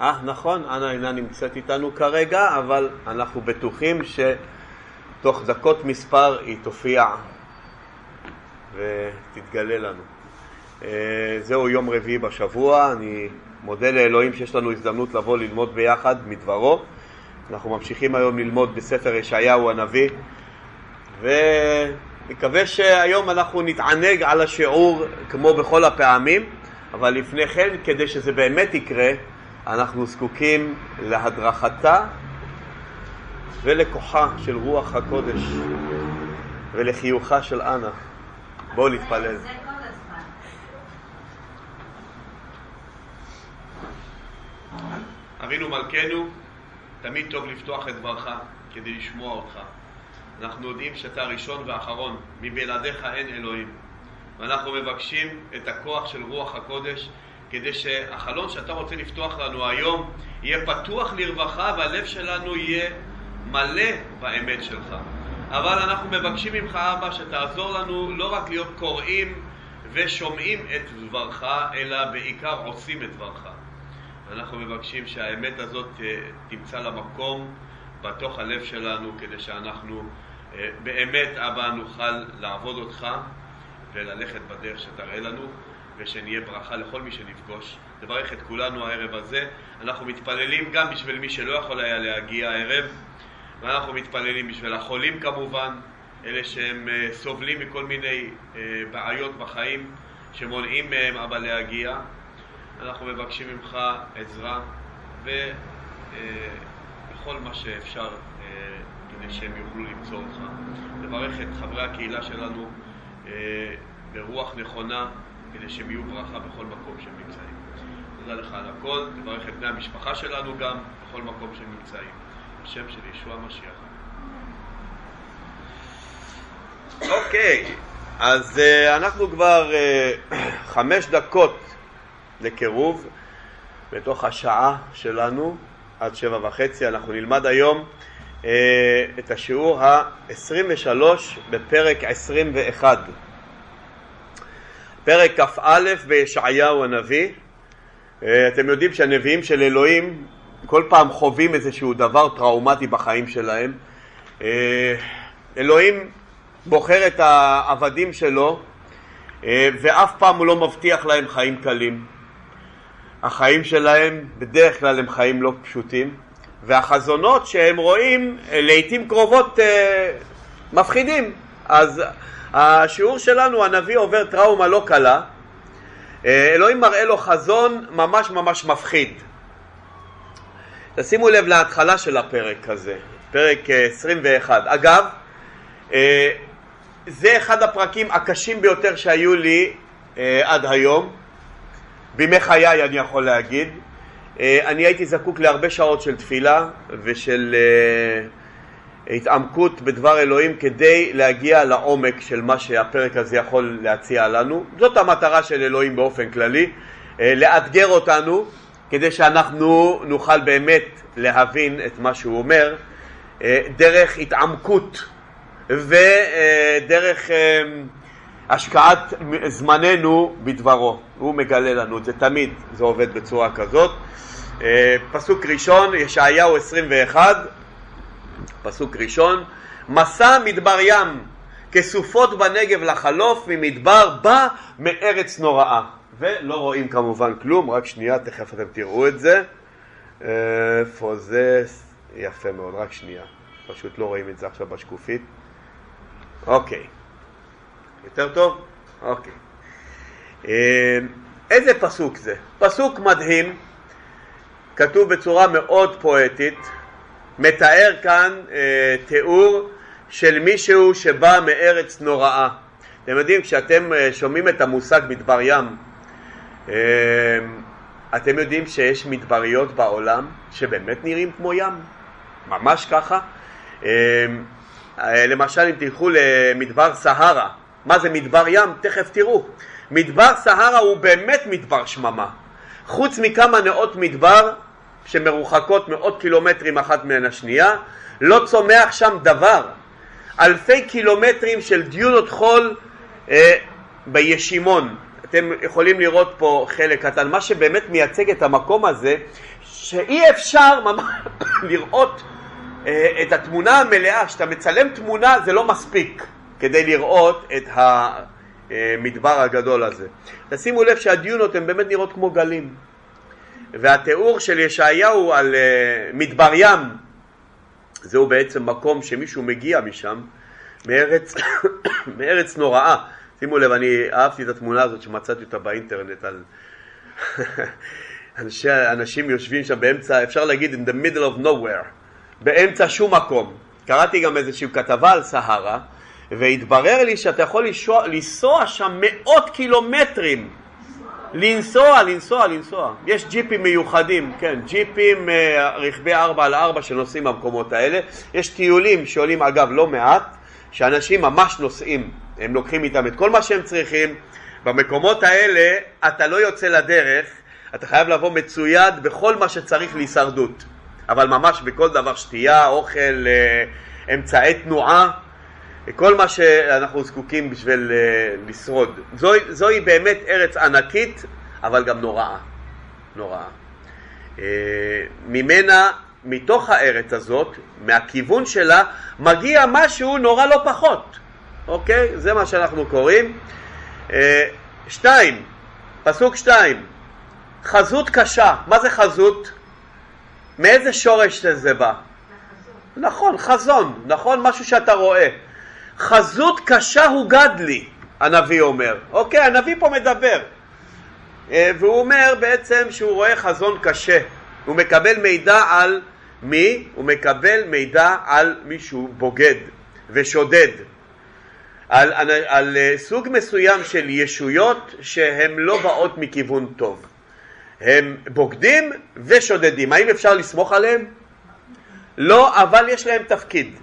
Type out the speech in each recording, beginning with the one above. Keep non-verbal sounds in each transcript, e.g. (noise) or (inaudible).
אה, נכון, אנה אינה נמצאת איתנו כרגע, אבל אנחנו בטוחים שתוך דקות מספר היא תופיע ותתגלה לנו. אה, זהו יום רביעי בשבוע, אני מודה לאלוהים שיש לנו הזדמנות לבוא ללמוד ביחד מדברו. אנחנו ממשיכים היום ללמוד בספר ישעיהו הנביא, ומקווה שהיום אנחנו נתענג על השיעור כמו בכל הפעמים, אבל לפני כן, כדי שזה באמת יקרה, אנחנו זקוקים להדרכתה ולכוחה של רוח הקודש ולחיוכה של אנה. בואו נתפלל. אבינו מלכנו, תמיד טוב לפתוח את דברך כדי לשמוע אותך. אנחנו יודעים שאתה הראשון והאחרון, מבלעדיך אין אלוהים. ואנחנו מבקשים את הכוח של רוח הקודש כדי שהחלון שאתה רוצה לפתוח לנו היום יהיה פתוח לרווחה והלב שלנו יהיה מלא באמת שלך. אבל אנחנו מבקשים ממך, אבא, שתעזור לנו לא רק להיות קוראים ושומעים את דברך, אלא בעיקר עושים את דברך. אנחנו מבקשים שהאמת הזאת אה, תמצא לה מקום בתוך הלב שלנו, כדי שאנחנו אה, באמת, אבא, נוכל לעבוד אותך וללכת בדרך שתראה לנו. ושנהיה ברכה לכל מי שנפגוש. נברך את כולנו הערב הזה. אנחנו מתפללים גם בשביל מי שלא יכול היה להגיע הערב, ואנחנו מתפללים בשביל החולים כמובן, אלה שהם uh, סובלים מכל מיני uh, בעיות בחיים שמונעים מהם אבא להגיע. אנחנו מבקשים ממך עזרה ובכל אה, מה שאפשר כדי שהם יוכלו למצוא אותך. נברך את חברי הקהילה שלנו ברוח נכונה כדי שהם יהיו ברכה בכל מקום שהם נמצאים. תודה לך על הכל, תברך את בני המשפחה שלנו גם בכל מקום שהם נמצאים. בשם של ישוע המשיח. אוקיי, okay, אז uh, אנחנו כבר uh, (clears throat) חמש דקות לקירוב בתוך השעה שלנו עד שבע וחצי. אנחנו נלמד היום uh, את השיעור ה-23 בפרק 21. פרק כ"א בישעיהו הנביא. אה, אתם יודעים שהנביאים של אלוהים כל פעם חווים איזשהו דבר טראומטי בחיים שלהם. אה, אלוהים בוחר את העבדים שלו אה, ואף פעם הוא לא מבטיח להם חיים קלים. החיים שלהם בדרך כלל הם חיים לא פשוטים והחזונות שהם רואים לעיתים קרובות מפחידים. אז השיעור שלנו, הנביא עובר טראומה לא קלה, אה, אלוהים מראה לו חזון ממש ממש מפחיד. תשימו לב להתחלה של הפרק הזה, פרק 21. אה, אגב, אה, זה אחד הפרקים הקשים ביותר שהיו לי עד היום, בימי חיי אני יכול להגיד. אני הייתי זקוק להרבה שעות של תפילה ושל התעמקות בדבר אלוהים כדי להגיע לעומק של מה שהפרק הזה יכול להציע לנו. זאת המטרה של אלוהים באופן כללי, אה, לאתגר אותנו כדי שאנחנו נוכל באמת להבין את מה שהוא אומר אה, דרך התעמקות ודרך אה, השקעת זמננו בדברו. הוא מגלה לנו את זה תמיד, זה עובד בצורה כזאת. פסוק ראשון, ישעיהו 21 פסוק ראשון, מסע מדבר ים כסופות בנגב לחלוף ממדבר בא מארץ נוראה. ולא רואים כמובן כלום, רק שנייה, תכף אתם תראו את זה. איפה זה? יפה מאוד, רק שנייה. פשוט לא רואים את זה עכשיו בשקופית. אוקיי. יותר טוב? אוקיי. אה, איזה פסוק זה? פסוק מדהים, כתוב בצורה מאוד פואטית, מתאר כאן אה, תיאור של מישהו שבא מארץ נוראה. אתם יודעים, כשאתם אה, שומעים את המושג מדבר ים, אה, אתם יודעים שיש מדבריות בעולם שבאמת נראים כמו ים, ממש ככה. אה, אה, למשל, אם תלכו למדבר סהרה, מה זה מדבר ים? תכף תראו. מדבר סהרה הוא באמת מדבר שממה. חוץ מכמה נאות מדבר, שמרוחקות מאות קילומטרים אחת מן השנייה, לא צומח שם דבר. אלפי קילומטרים של דיונות חול אה, בישימון, אתם יכולים לראות פה חלק קטן, מה שבאמת מייצג את המקום הזה, שאי אפשר (coughs) לראות אה, את התמונה המלאה, כשאתה מצלם תמונה זה לא מספיק כדי לראות את המדבר הגדול הזה. תשימו לב שהדיונות הן באמת נראות כמו גלים, והתיאור של ישעיהו על אה, מדבר ים, זהו בעצם מקום שמישהו מגיע משם, מארץ, (coughs) מארץ נוראה. שימו לב, אני אהבתי את התמונה הזאת שמצאתי אותה באינטרנט על (laughs) אנשי, אנשים יושבים שם באמצע, אפשר להגיד in the middle of nowhere, באמצע שום מקום. קראתי גם איזושהי כתבה על סהרה, והתברר לי שאתה יכול לנסוע, שם מאות קילומטרים. לנסוע, לנסוע, לנסוע. יש ג'יפים מיוחדים, כן, ג'יפים אה, רכבי 4 על 4 שנוסעים במקומות האלה. יש טיולים שעולים אגב לא מעט, שאנשים ממש נוסעים, הם לוקחים איתם את כל מה שהם צריכים. במקומות האלה אתה לא יוצא לדרך, אתה חייב לבוא מצויד בכל מה שצריך להישרדות. אבל ממש בכל דבר, שתייה, אוכל, אה, אמצעי תנועה, כל מה שאנחנו זקוקים בשביל אה, לשרוד. זוהי, זוהי באמת ארץ ענקית, אבל גם נוראה. נוראה. אה, ממנה, מתוך הארץ הזאת, מהכיוון שלה, מגיע משהו נורא לא פחות. אוקיי? זה מה שאנחנו קוראים. שתיים, פסוק שתיים, חזות קשה. מה זה חזות? מאיזה שורש זה בא? נכון, חזון, נכון, משהו שאתה רואה. חזות קשה הוגד לי, הנביא אומר. אוקיי, הנביא פה מדבר. אה, והוא אומר בעצם שהוא רואה חזון קשה. הוא מקבל מידע על מי? הוא מקבל מידע על מישהו בוגד ושודד. על, על, על אה, סוג מסוים של ישויות שהן לא באות מכיוון טוב. הם בוגדים ושודדים. האם אפשר לסמוך עליהם? לא, אבל יש להם תפקיד.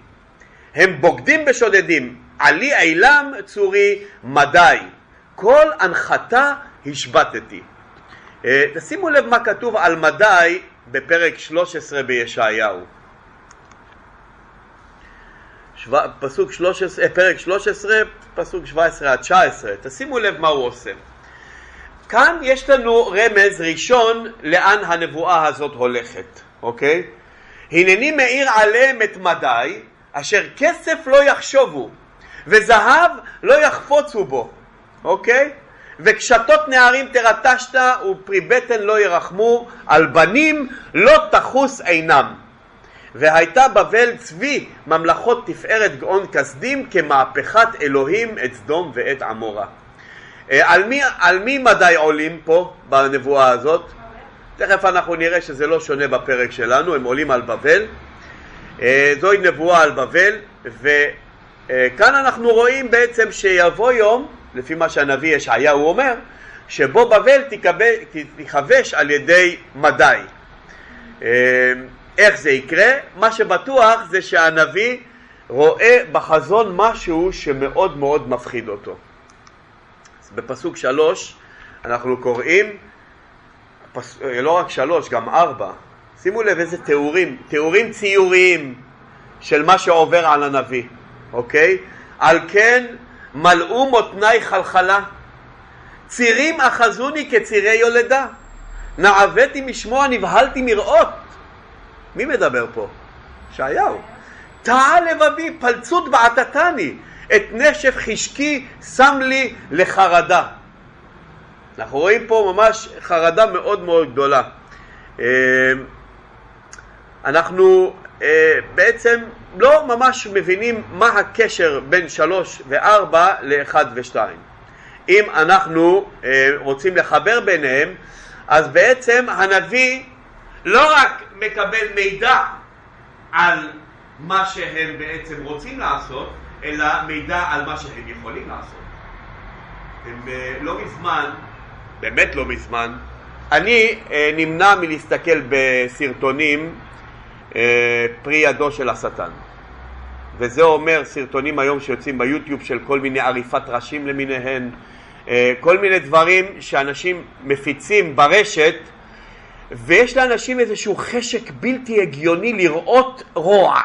הם בוגדים ושודדים. עלי אילם צורי מדי. כל הנחתה השבתתי. אה, תשימו לב מה כתוב על מדי בפרק 13 בישעיהו. פסוק 13, אה, פרק 13, פסוק 17 עד 19. תשימו לב מה הוא עושה. כאן יש לנו רמז ראשון לאן הנבואה הזאת הולכת, אוקיי? הנני מאיר עליהם את מדי, אשר כסף לא יחשובו, וזהב לא יחפוצו בו, אוקיי? וקשתות נערים תרטשת ופרי בטן לא ירחמו, על בנים לא תחוס עינם. והייתה בבל צבי ממלכות תפארת גאון כסדים כמהפכת אלוהים את סדום ואת עמורה. אה, על מי, על מי מדי עולים פה בנבואה הזאת? תכף אנחנו נראה שזה לא שונה בפרק שלנו, הם עולים על בבל. אה, זוהי נבואה על בבל, וכאן אנחנו רואים בעצם שיבוא יום, לפי מה שהנביא ישעיהו אומר, שבו בבל תיכבש על ידי מדי. אה, איך זה יקרה? מה שבטוח זה שהנביא רואה בחזון משהו שמאוד מאוד מפחיד אותו. בפסוק שלוש אנחנו קוראים, פס... לא רק שלוש, גם ארבע. שימו לב איזה תיאורים, תיאורים ציוריים של מה שעובר על הנביא, אוקיי? על כן מלאו מותני חלחלה, צירים אחזוני כצירי יולדה, נעוויתי משמוע נבהלתי מראות. מי מדבר פה? ישעיהו. טעה לבבי, פלצות בעטתני, את נשף חשקי שם לי לחרדה. אנחנו רואים פה ממש חרדה מאוד מאוד גדולה. אנחנו אה, בעצם לא ממש מבינים מה הקשר בין שלוש וארבע לאחד ושתיים. אם אנחנו אה, רוצים לחבר ביניהם, אז בעצם הנביא לא רק מקבל מידע על מה שהם בעצם רוצים לעשות, אלא מידע על מה שהם יכולים לעשות. הם אה, לא מזמן, באמת לא מזמן, אני אה, נמנע מלהסתכל בסרטונים פרי ידו של השטן. וזה אומר סרטונים היום שיוצאים ביוטיוב של כל מיני עריפת ראשים למיניהן, כל מיני דברים שאנשים מפיצים ברשת ויש לאנשים איזשהו חשק בלתי הגיוני לראות רוע.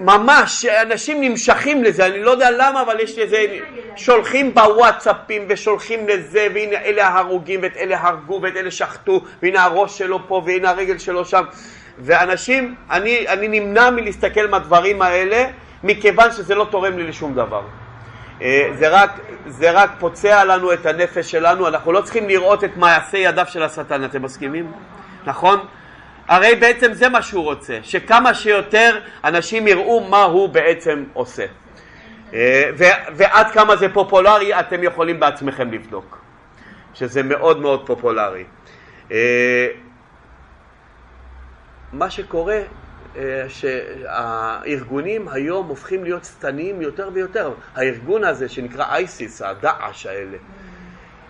ממש, אנשים נמשכים לזה, אני לא יודע למה, אבל יש לזה, שולחים בוואטסאפים ושולחים לזה, והנה אלה ההרוגים ואת אלה הרגו ואת אלה שחטו, והנה הראש שלו פה והנה הרגל שלו שם, ואנשים, אני, אני נמנע מלהסתכל מהדברים האלה, מכיוון שזה לא תורם לי לשום דבר. אה, זה רק, זה רק פוצע לנו את הנפש שלנו, אנחנו לא צריכים לראות את מעשי ידיו של השטן, אתם מסכימים? נכון? הרי בעצם זה מה שהוא רוצה, שכמה שיותר אנשים יראו מה הוא בעצם עושה. אה, ועד כמה זה פופולרי אתם יכולים בעצמכם לבדוק, שזה מאוד מאוד פופולרי. אה, מה שקורה אה, שהארגונים היום הופכים להיות שטניים יותר ויותר. הארגון הזה שנקרא אייסיס, הדאעש האלה,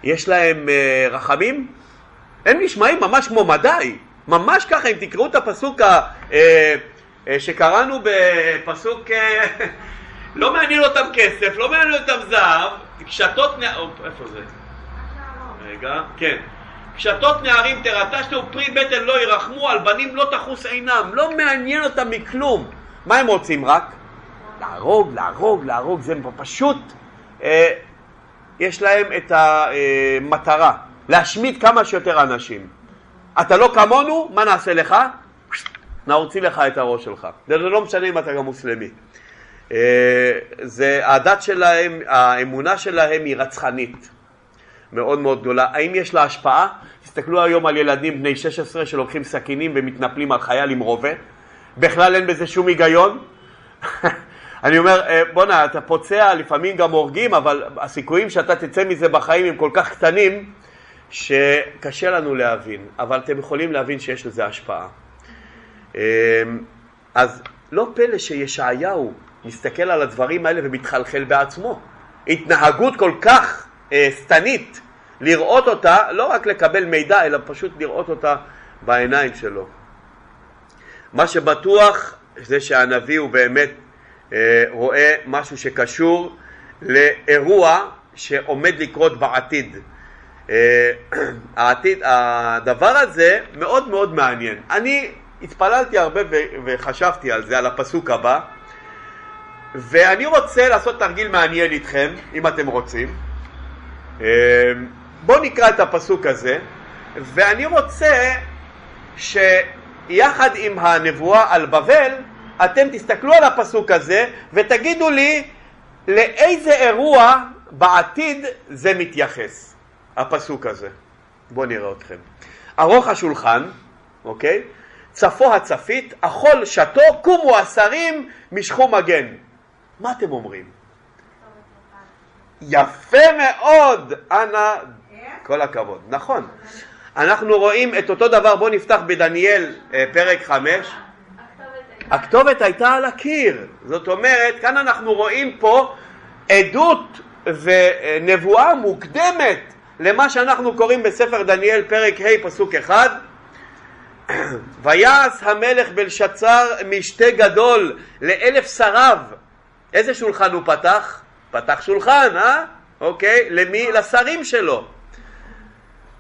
יש להם רחמים? הם נשמעים ממש כמו מדי. ממש ככה, אם תקראו את הפסוק אה, אה, שקראנו בפסוק, אה, (laughs) לא מעניין אותם כסף, לא מעניין אותם זהב, קשתות איפה זה? רגע, כן. קשתות נערים תרטשת ופרי בטן לא ירחמו, על בנים לא תחוס עינם, לא מעניין אותם מכלום. מה הם רוצים רק? להרוג, להרוג, להרוג, זה פשוט, אה, יש להם את המטרה, להשמיד כמה שיותר אנשים. אתה לא כמונו, מה נעשה לך? נעוצי לך את הראש שלך. זה לא משנה אם אתה גם מוסלמי. אה, זה, הדת שלהם, האמונה שלהם היא רצחנית, מאוד מאוד גדולה. האם יש לה השפעה? תסתכלו היום על ילדים בני 16 שלוקחים סכינים ומתנפלים על חייל עם רובה. בכלל אין בזה שום היגיון. (laughs) אני אומר, אה, בואנה, אתה פוצע, לפעמים גם הורגים, אבל הסיכויים שאתה תצא מזה בחיים הם כל כך קטנים, שקשה לנו להבין, אבל אתם יכולים להבין שיש לזה השפעה. אמ, אז לא פלא שישעיהו מסתכל על הדברים האלה ומתחלחל בעצמו. התנהגות כל כך אה, שטנית, לראות אותה, לא רק לקבל מידע, אלא פשוט לראות אותה בעיניים שלו. מה שבטוח זה שהנביא הוא באמת אה, רואה משהו שקשור לאירוע שעומד לקרות בעתיד. אה, (clears throat) העתיד, הדבר הזה מאוד מאוד מעניין. אני התפללתי הרבה וחשבתי על זה, על הפסוק הבא, ואני רוצה לעשות תרגיל מעניין איתכם, אם אתם רוצים. אה, בואו נקרא את הפסוק הזה, ואני רוצה שיחד עם הנבואה על בבל, אתם תסתכלו על הפסוק הזה ותגידו לי לאיזה אירוע בעתיד זה מתייחס. הפסוק הזה. בואו נראה אתכם. ארוך השולחן, אוקיי? צפו הצפית, אכול שתו, קומו השרים, משכו מגן. מה אתם אומרים? יפה מאוד, אנא, כל הכבוד. נכון. אנחנו רואים את אותו דבר, בואו נפתח בדניאל אה, פרק חמש. הכתובת הייתה על הקיר, זאת אומרת, כאן אנחנו רואים פה עדות ונבואה מוקדמת למה שאנחנו קוראים בספר דניאל פרק ה' פסוק אחד ויעש המלך בלשצר משתה גדול לאלף שריו איזה שולחן הוא פתח? פתח שולחן, אה? אוקיי? למי? לשרים שלו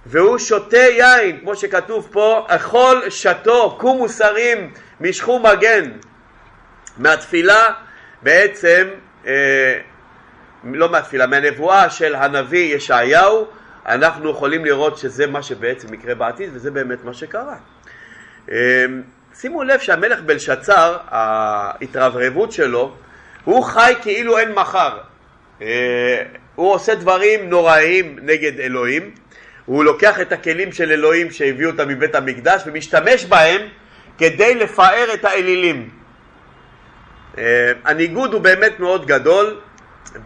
והוא שותה יין, כמו שכתוב פה, אכול שתו, קומו שרים, משכו מגן. מהתפילה בעצם, אה, לא מהתפילה, מהנבואה של הנביא ישעיהו, אנחנו יכולים לראות שזה מה שבעצם יקרה בעתיד, וזה באמת מה שקרה. אמ, שימו לב שהמלך בלשצר, ההתרברבות שלו, הוא חי כאילו אין מחר. אה, הוא עושה דברים נוראיים נגד אלוהים, הוא לוקח את הכלים של אלוהים שהביאו אותם מבית המקדש ומשתמש בהם כדי לפאר את האלילים. אה, הניגוד הוא באמת מאוד גדול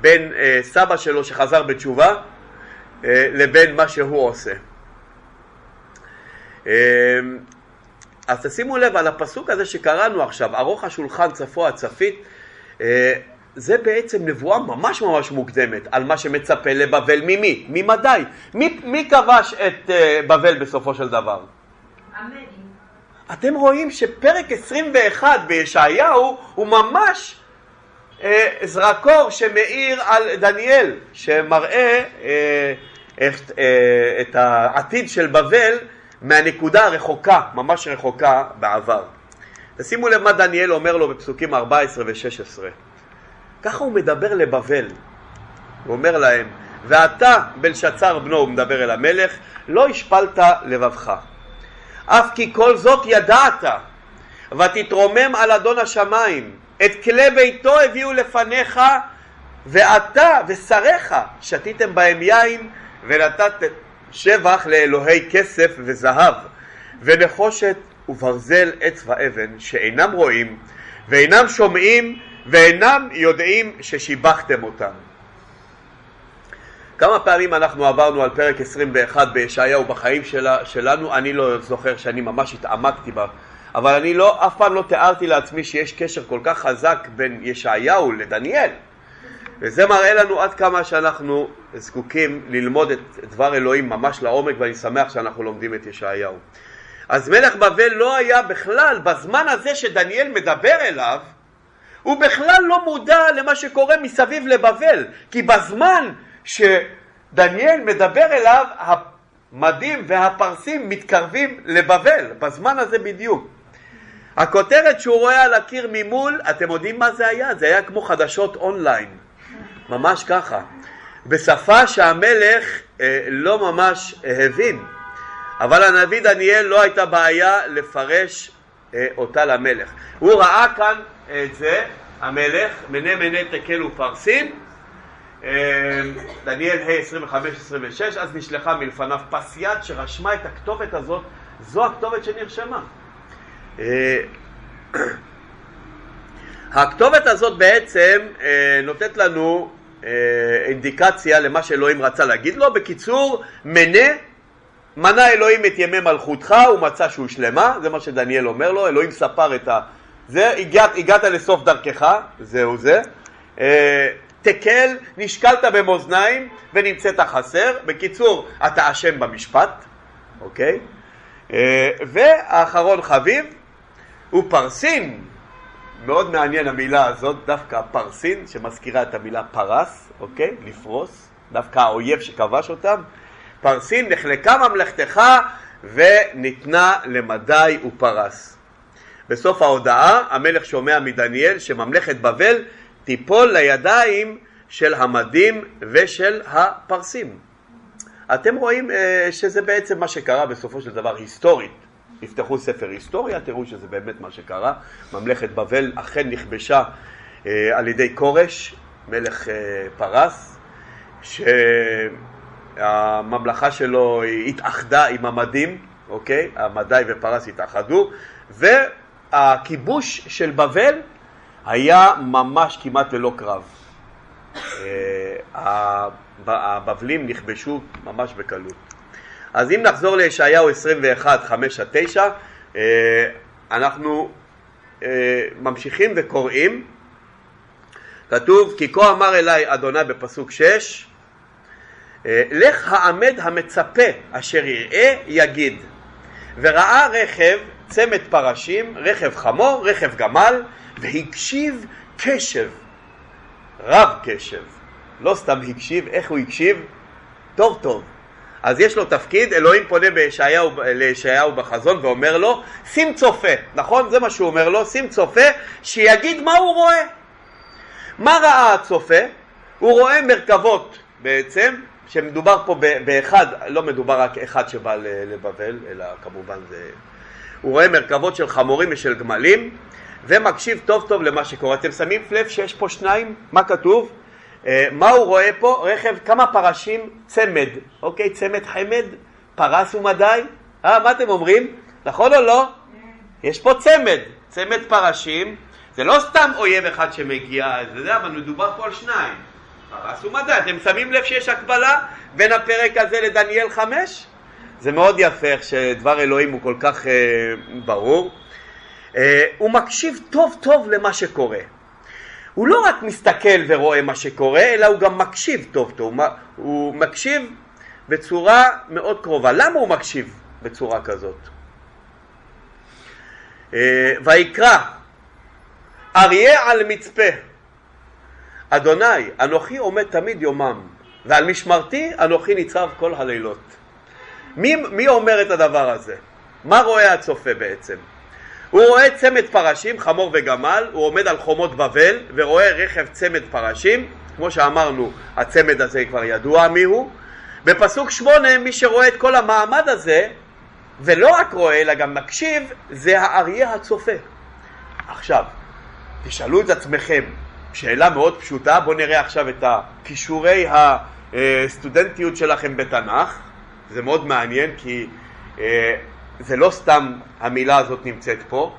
בין אה, סבא שלו שחזר בתשובה אה, לבין מה שהוא עושה. אז תשימו לב על הפסוק הזה שקראנו עכשיו, ארוך השולחן צפו הצפית, זה בעצם נבואה ממש ממש מוקדמת על מה שמצפה לבבל ממי? ממדי. מי, מי כבש את בבל בסופו של דבר? אתם רואים שפרק 21 בישעיהו הוא ממש אה, זרקור שמאיר על דניאל, שמראה אה, את, אה, את העתיד של בבל מהנקודה הרחוקה, ממש רחוקה בעבר. תשימו לב מה דניאל אומר לו בפסוקים 14 ו-16. ככה הוא מדבר לבבל. הוא אומר להם, ואתה, בלשצר בנו, הוא מדבר אל המלך, לא השפלת לבבך. אף כי כל זאת ידעת, ותתרומם על אדון השמיים. את כלי ביתו הביאו לפניך, ואתה ושריך שתיתם בהם יין, ונתת שבח לאלוהי כסף וזהב, ונחושת וברזל עץ ואבן, שאינם רואים, ואינם שומעים, ואינם יודעים ששיבחתם אותם. כמה פעמים אנחנו עברנו על פרק 21 בישעיהו בחיים שלה, שלנו, אני לא זוכר שאני ממש התעמקתי בה, אבל אני לא, אף פעם לא תיארתי לעצמי שיש קשר כל כך חזק בין ישעיהו לדניאל. וזה מראה לנו עד כמה שאנחנו זקוקים ללמוד את דבר אלוהים ממש לעומק, ואני שמח שאנחנו לומדים את ישעיהו. אז מלך בבל לא היה בכלל, בזמן הזה שדניאל מדבר אליו, הוא בכלל לא מודע למה שקורה מסביב לבבל, כי בזמן שדניאל מדבר אליו, המדים והפרסים מתקרבים לבבל, בזמן הזה בדיוק. הכותרת שהוא רואה על הקיר ממול, אתם יודעים מה זה היה? זה היה כמו חדשות אונליין, ממש ככה, בשפה שהמלך אה, לא ממש הבין, אבל הנביא דניאל לא הייתה בעיה לפרש אה, אותה למלך. הוא ראה כאן את זה, המלך, מנה מנה תקל ופרסים, אמ, דניאל ה' 25-26, אז נשלחה מלפניו פס יד שרשמה את הכתובת הזאת, זו הכתובת שנרשמה. אה, (clears throat) הכתובת הזאת בעצם אה, נותנת לנו אה, אינדיקציה למה שאלוהים רצה להגיד לו. בקיצור, מנה, מנה אלוהים את ימי מלכותך, הוא מצא שהוא שלמה, זה מה שדניאל אומר לו, אלוהים ספר את ה... זה, הגעת, הגעת לסוף דרכך, זהו זה. תקל, נשקלת במאזניים ונמצאת חסר. בקיצור, אתה אשם במשפט, אוקיי? אה, והאחרון חביב הוא פרסין. מאוד מעניין המילה הזאת, דווקא פרסין, שמזכירה את המילה פרס, אוקיי? לפרוס, דווקא האויב שכבש אותם. פרסין, נחלקה ממלכתך וניתנה למדי ופרס. בסוף ההודעה המלך שומע מדניאל שממלכת בבל תיפול לידיים של המדים ושל הפרסים. אתם רואים אה, שזה בעצם מה שקרה בסופו של דבר היסטורית. תפתחו ספר היסטוריה, תראו שזה באמת מה שקרה. ממלכת בבל אכן נכבשה אה, על ידי כורש, מלך אה, פרס, שהממלכה שלו התאחדה עם המדים, אוקיי? המדי ופרס התאחדו, והכיבוש של בבל היה ממש כמעט ללא קרב. אה, הבבלים נכבשו ממש בקלות. אז אם נחזור לישעיהו 21, 5 9, אה, אנחנו אה, ממשיכים וקוראים. כתוב, כי כה אמר אליי אדוני בפסוק 6, לך העמד המצפה אשר יראה יגיד, וראה רכב צמד פרשים, רכב חמור, רכב גמל, והקשיב קשב, רב קשב. לא סתם הקשיב, איך הוא הקשיב? טוב טוב. אז יש לו תפקיד, אלוהים פונה בישעיהו, לישעיהו בחזון ואומר לו, שים צופה, נכון? זה מה שהוא אומר לו, שים צופה, שיגיד מה הוא רואה. מה ראה הצופה? הוא רואה מרכבות בעצם, שמדובר פה באחד, לא מדובר רק אחד שבא לבבל, אלא כמובן זה... הוא רואה מרכבות של חמורים ושל גמלים, ומקשיב טוב טוב למה שקורה. אתם שמים לב שיש פה שניים? מה כתוב? אה, מה הוא רואה פה? רכב, כמה פרשים? צמד. אוקיי, צמד חמד, פרס ומדי. אה, מה אתם אומרים? נכון או לא? יש פה צמד, צמד פרשים. זה לא סתם אויב אחד שמגיע, זה אבל מדובר פה על שניים. פרס ומדי. אתם שמים לב שיש הקבלה בין הפרק הזה לדניאל חמש? זה מאוד יפה איך שדבר אלוהים הוא כל כך אה, ברור. אה, הוא מקשיב טוב טוב למה שקורה. הוא לא רק מסתכל ורואה מה שקורה, אלא הוא גם מקשיב טוב טוב. הוא מקשיב בצורה מאוד קרובה. למה הוא מקשיב בצורה כזאת? אה, ויקרא אריה על מצפה אדוני אנוכי עומד תמיד יומם ועל משמרתי אנוכי ניצב כל הלילות. מי, מי אומר את הדבר הזה? מה רואה הצופה בעצם? הוא רואה צמד פרשים, חמור וגמל, הוא עומד על חומות בבל ורואה רכב צמד פרשים, כמו שאמרנו, הצמד הזה כבר ידוע מיהו. בפסוק שמונה, מי שרואה את כל המעמד הזה, ולא רק רואה, אלא גם מקשיב, זה האריה הצופה. עכשיו, תשאלו את עצמכם, שאלה מאוד פשוטה, בואו נראה עכשיו את הכישורי הסטודנטיות שלכם בתנ"ך, זה מאוד מעניין כי אה, זה לא סתם המילה הזאת נמצאת פה.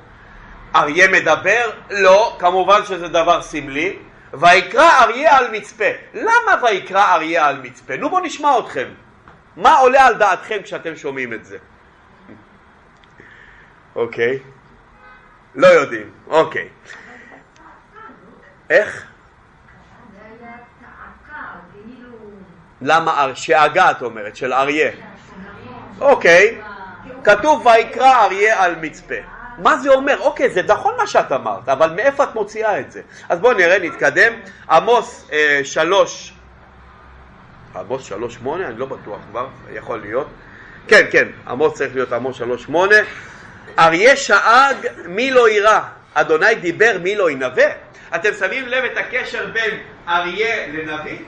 אריה מדבר? לא, כמובן שזה דבר סמלי. ויקרא אריה על מצפה. למה ויקרא אריה על מצפה? נו בואו נשמע אתכם. מה עולה על דעתכם כשאתם שומעים את זה? אוקיי. לא יודעים, אוקיי. איך? למה שאגה את אומרת, של אריה? אוקיי, כתוב ויקרא אריה על מצפה. מה זה אומר? אוקיי, זה נכון מה שאת אמרת, אבל מאיפה את מוציאה את זה? אז בואו נראה, נתקדם. עמוס אה, שלוש, עמוס שלוש שמונה? אני לא בטוח כבר, יכול להיות. כן, כן, עמוס צריך להיות עמוס שלוש שמונה. אריה שאג מי לא יירא, אדוני דיבר מי לא ינבא. אתם שמים לב את הקשר בין אריה לנביא?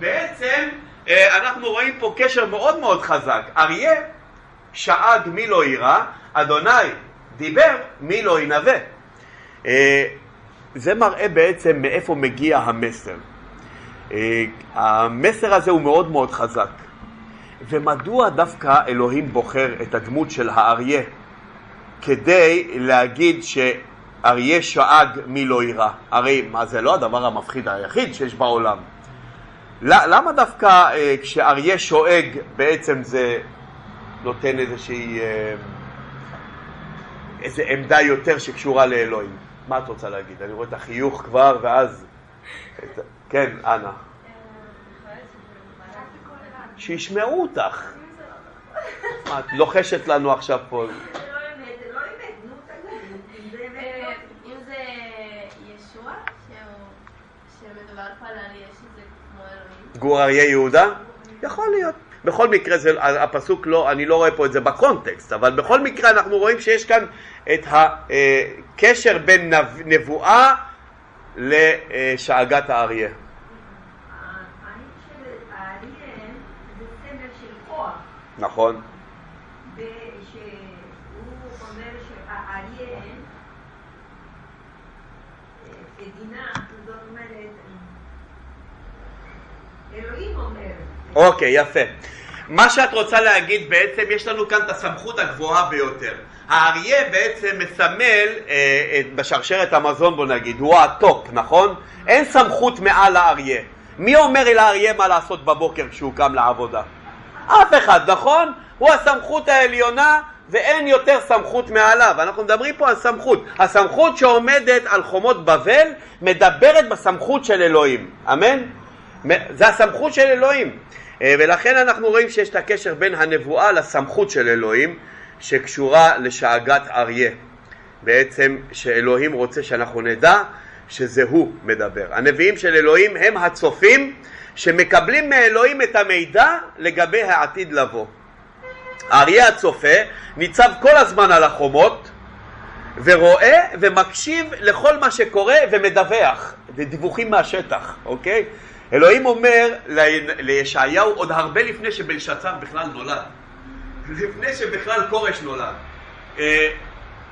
בעצם אה, אנחנו רואים פה קשר מאוד מאוד חזק. אריה שאג מי לא יירא, אדוני דיבר מי לא ינבא. אה, זה מראה בעצם מאיפה מגיע המסר. אה, המסר הזה הוא מאוד מאוד חזק. ומדוע דווקא אלוהים בוחר את הדמות של האריה כדי להגיד שאריה שאג מי לא יירא? הרי מה זה לא הדבר המפחיד היחיד שיש בעולם. למה דווקא אה, כשאריה שואג בעצם זה נותן איזושהי אה, איזו עמדה יותר שקשורה לאלוהים? מה את רוצה להגיד? אני רואה את החיוך כבר ואז... כן, אנא. שישמעו אותך. מה, את לוחשת לנו עכשיו פה? גור אריה יהודה? יכול להיות. בכל מקרה, זה, הפסוק לא, אני לא רואה פה את זה בקונטקסט, אבל בכל מקרה אנחנו רואים שיש כאן את הקשר בין נבואה לשאגת האריה. נכון. אוקיי, יפה. מה שאת רוצה להגיד בעצם, יש לנו כאן את הסמכות הגבוהה ביותר. האריה בעצם מסמל אה, בשרשרת המזון בוא נגיד, הוא הטופ, נכון? אין סמכות מעל האריה. מי אומר אל האריה מה לעשות בבוקר כשהוא קם לעבודה? אף אחד, נכון? הוא הסמכות העליונה ואין יותר סמכות מעליו. אנחנו מדברים פה על סמכות. הסמכות שעומדת על חומות בבל מדברת בסמכות של אלוהים. אמן? זה הסמכות של אלוהים. אה, ולכן אנחנו רואים שיש את הקשר בין הנבואה לסמכות של אלוהים שקשורה לשאגת אריה. בעצם שאלוהים רוצה שאנחנו נדע שזה הוא מדבר. הנביאים של אלוהים הם הצופים שמקבלים מאלוהים את המידע לגבי העתיד לבוא. האריה הצופה ניצב כל הזמן על החומות ורואה ומקשיב לכל מה שקורה ומדווח, זה דיווחים מהשטח, אוקיי? אלוהים אומר לישעיהו עוד הרבה לפני שבלשצר בכלל נולד, לפני שבכלל כורש נולד, אה,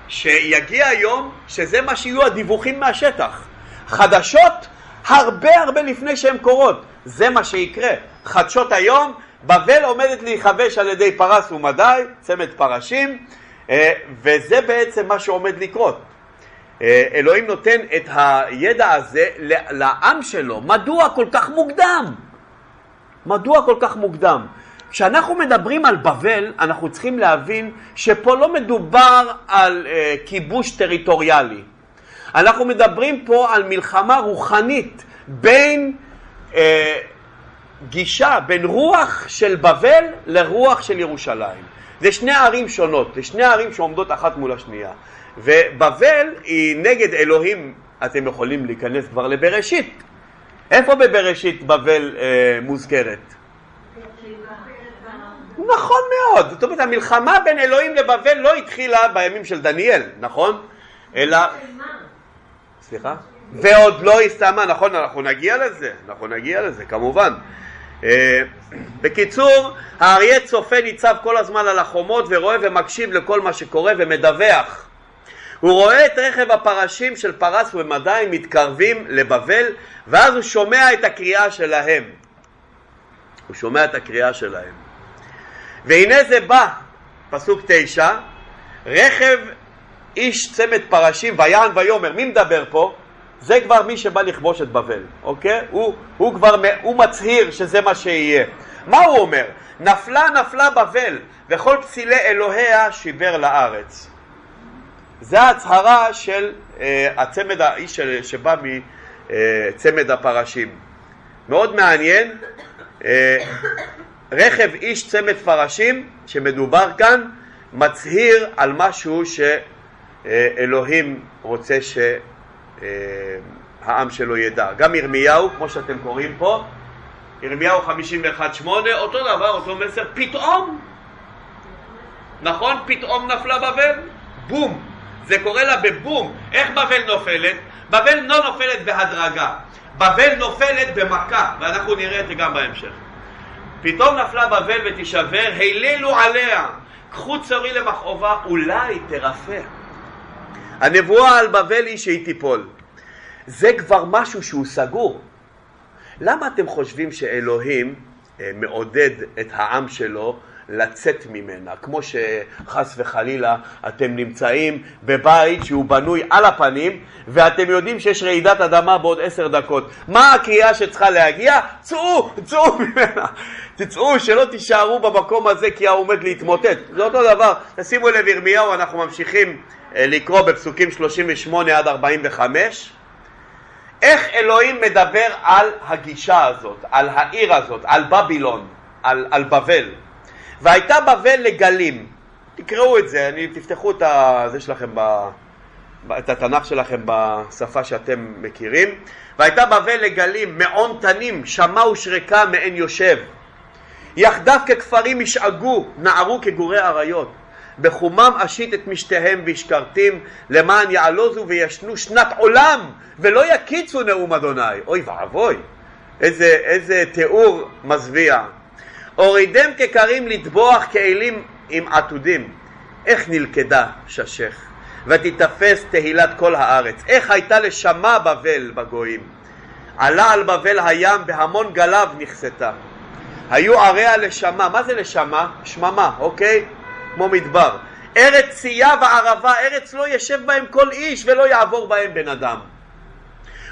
שיגיע היום שזה מה שיהיו הדיווחים מהשטח. חדשות הרבה הרבה לפני שהן קורות, זה מה שיקרה. חדשות היום, בבל עומדת להיכבש על ידי פרס ומדי, צמד פרשים, אה, וזה בעצם מה שעומד לקרות. אה, אלוהים נותן את הידע הזה לעם שלו. מדוע כל כך מוקדם? מדוע כל כך מוקדם? כשאנחנו מדברים על בבל, אנחנו צריכים להבין שפה לא מדובר על uh, כיבוש טריטוריאלי. אנחנו מדברים פה על מלחמה רוחנית בין uh, גישה, בין רוח של בבל לרוח של ירושלים. זה שני ערים שונות, זה שני ערים שעומדות אחת מול השנייה. ובבל היא נגד אלוהים, אתם יכולים להיכנס כבר לבראשית. איפה בבראשית בבל אה, מוזכרת? נכון מאוד, זאת אומרת המלחמה בין אלוהים לבבל לא התחילה בימים של דניאל, נכון? אלא... סליחה? ועוד לא הסתיימה, נכון, אנחנו נגיע לזה, אנחנו נגיע לזה, כמובן. אה, בקיצור, האריה צופה ניצב כל הזמן על החומות ורואה ומקשיב לכל מה שקורה ומדווח. הוא רואה את רכב הפרשים של פרס ומדי מתקרבים לבבל ואז הוא שומע את הקריאה שלהם. הוא שומע את הקריאה שלהם. והנה זה בא, פסוק תשע, רכב איש צמד פרשים ויען ויאמר, מי מדבר פה? זה כבר מי שבא לכבוש את בבל, אוקיי? הוא, הוא כבר, הוא מצהיר שזה מה שיהיה. מה הוא אומר? נפלה נפלה בבל וכל פסילי אלוהיה שיבר לארץ. זה ההצהרה של uh, הצמד, האיש שבא מצמד uh, הפרשים. מאוד מעניין, uh, רכב איש צמד פרשים שמדובר כאן מצהיר על משהו שאלוהים רוצה ש... אה, שלו ידע. גם ירמיהו, כמו שאתם קוראים פה, ירמיהו 51-8, אותו דבר, אותו מסר, פתאום, נכון? פתאום נפלה בבל, בום. זה קורה לה בבום. איך בבל נופלת? בבל לא נופלת בהדרגה, בבל נופלת במכה, ואנחנו נראה את זה גם בהמשך. פתאום נפלה בבל ותישבר, היללו עליה, קחו צורי למכאובה, אולי תרפא. הנבואה על בבל היא שהיא תיפול. זה כבר משהו שהוא סגור. למה אתם חושבים שאלוהים אה, מעודד את העם שלו לצאת ממנה, כמו שחס וחלילה אתם נמצאים בבית שהוא בנוי על הפנים ואתם יודעים שיש רעידת אדמה בעוד עשר דקות. מה הקריאה שצריכה להגיע? צאו, צאו (laughs) ממנה. תצאו, שלא תישארו במקום הזה כי הוא עומד להתמוטט. זה אותו דבר. תשימו לב ירמיהו, אנחנו ממשיכים אה, לקרוא בפסוקים 38 עד 45. איך אלוהים מדבר על הגישה הזאת, על העיר הזאת, על בבילון, על, על בבל. והייתה בבל לגלים. תקראו את זה, אני, תפתחו את זה שלכם, ב, את התנ"ך שלכם בשפה שאתם מכירים. והייתה בבל לגלים, מעון תנים, שמע ושרקה מעין יושב. יחדיו ככפרים ישאגו, נערו כגורי אריות. בחומם אשית את משתיהם והשכרתים למען יעלוזו וישנו שנת עולם ולא יקיצו נאום אדוני. אוי ואבוי, איזה, איזה תיאור מזוויע. הורידם ככרים לטבוח כאלים עם עתודים. איך נלכדה ששך, ותיתפס תהילת כל הארץ. איך הייתה לשמה בבל בגויים. עלה על בבל הים בהמון גליו נכסתה. היו עריה לשמה, מה זה לשמה? שממה, אוקיי? כמו מדבר. ארץ צייה וערבה, ארץ לא ישב בהם כל איש ולא יעבור בהם בן אדם.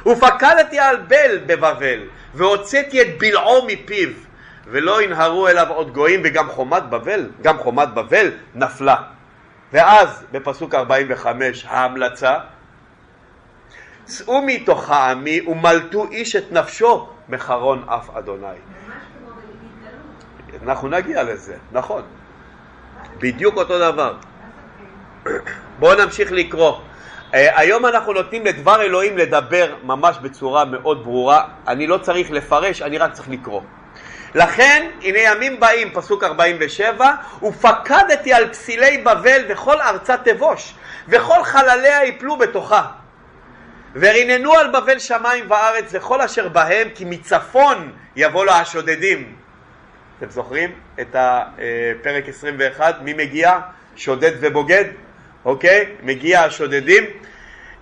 ופקדתי על בל בבבל, והוצאתי את בלעו מפיו, ולא ינהרו אליו עוד גויים, וגם חומת בבל, גם חומת בבל נפלה. ואז בפסוק 45 ההמלצה, צאו מתוך העמי ומלטו איש את נפשו מחרון אף אדוני. אנחנו נגיע לזה, נכון. בדיוק אותו דבר. בואו נמשיך לקרוא. אה, היום אנחנו נותנים לדבר אלוהים לדבר ממש בצורה מאוד ברורה. אני לא צריך לפרש, אני רק צריך לקרוא. לכן, הנה ימים באים, פסוק 47, ופקדתי על פסילי בבל וכל ארצה תבוש, וכל חלליה יפלו בתוכה. וריננו על בבל שמיים וארץ וכל אשר בהם, כי מצפון יבוא לה השודדים. אתם זוכרים את הפרק 21? מי מגיע? שודד ובוגד, אוקיי? מגיע השודדים.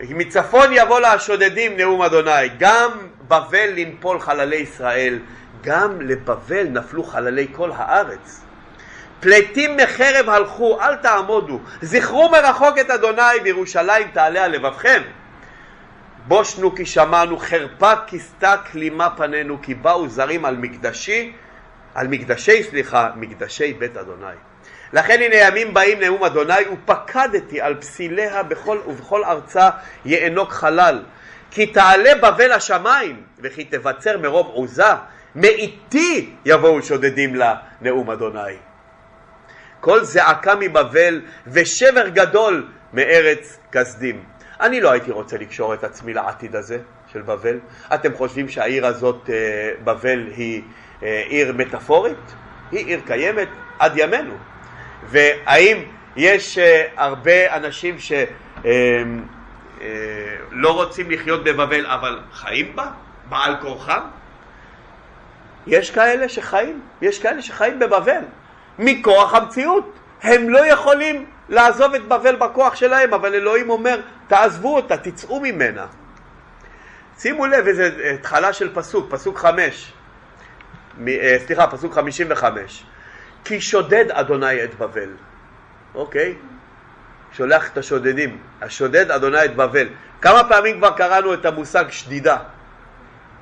מצפון יבוא לה השודדים נאום אדוני. גם בבל לנפול חללי ישראל, גם לבבל נפלו חללי כל הארץ. פליטים מחרב הלכו, אל תעמודו, זכרו מרחוק את אדוני בירושלים תעלה על לבבכם. בושנו כי שמענו, חרפה כיסתה כלימה פנינו, כי באו זרים על מקדשי על מקדשי, סליחה, מקדשי בית אדוני. לכן הנה ימים באים נאום אדוני ופקדתי על פסיליה בכל ובכל ארצה יאנוק חלל כי תעלה בבל השמיים וכי תבצר מרוב עוזה מאיתי יבואו שודדים לה נאום אדוני. כל זעקה מבבל ושבר גדול מארץ כסדים. אני לא הייתי רוצה לקשור את עצמי לעתיד הזה של בבל. אתם חושבים שהעיר הזאת, אה, בבל, היא אה, עיר מטאפורית, היא עיר קיימת, עד ימינו. והאם יש uh, הרבה אנשים שלא uh, רוצים לחיות בבבל אבל חיים בה, בעל כורחם? יש כאלה שחיים, יש כאלה שחיים בבבל מכוח המציאות. הם לא יכולים לעזוב את בבל בכוח שלהם, אבל אלוהים אומר, תעזבו אותה, תצאו ממנה. שימו לב איזה התחלה של פסוק, פסוק חמש, אה, סליחה, פסוק חמישים וחמש. כי שודד אדוני את בבל. אוקיי? שולח את השודדים. השודד אדוני את בבל. כמה פעמים כבר קראנו את המושג שדידה?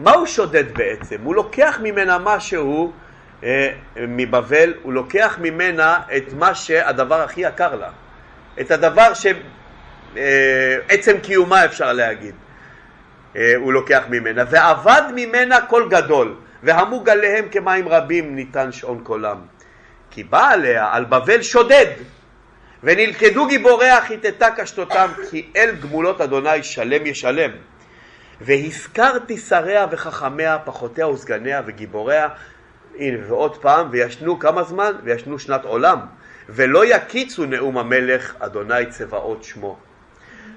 מה הוא שודד בעצם? הוא לוקח ממנה משהו אה, מבבל, הוא לוקח ממנה את מה שהדבר הכי יקר לה. את הדבר שעצם אה, קיומה אפשר להגיד. אה, הוא לוקח ממנה. ואבד ממנה קול גדול, והמוג עליהם כמים רבים ניתן שעון קולם. כי בא עליה, על בבל שודד, ונלכדו גיבוריה חיטטה קשתותם, כי אל גמולות אדוני שלם ישלם. והזכרתי שריה וחכמיה, פחותיה וסגניה וגיבוריה, הנה ועוד פעם, וישנו כמה זמן? וישנו שנת עולם, ולא יקיצו נאום המלך אדוני צבאות שמו.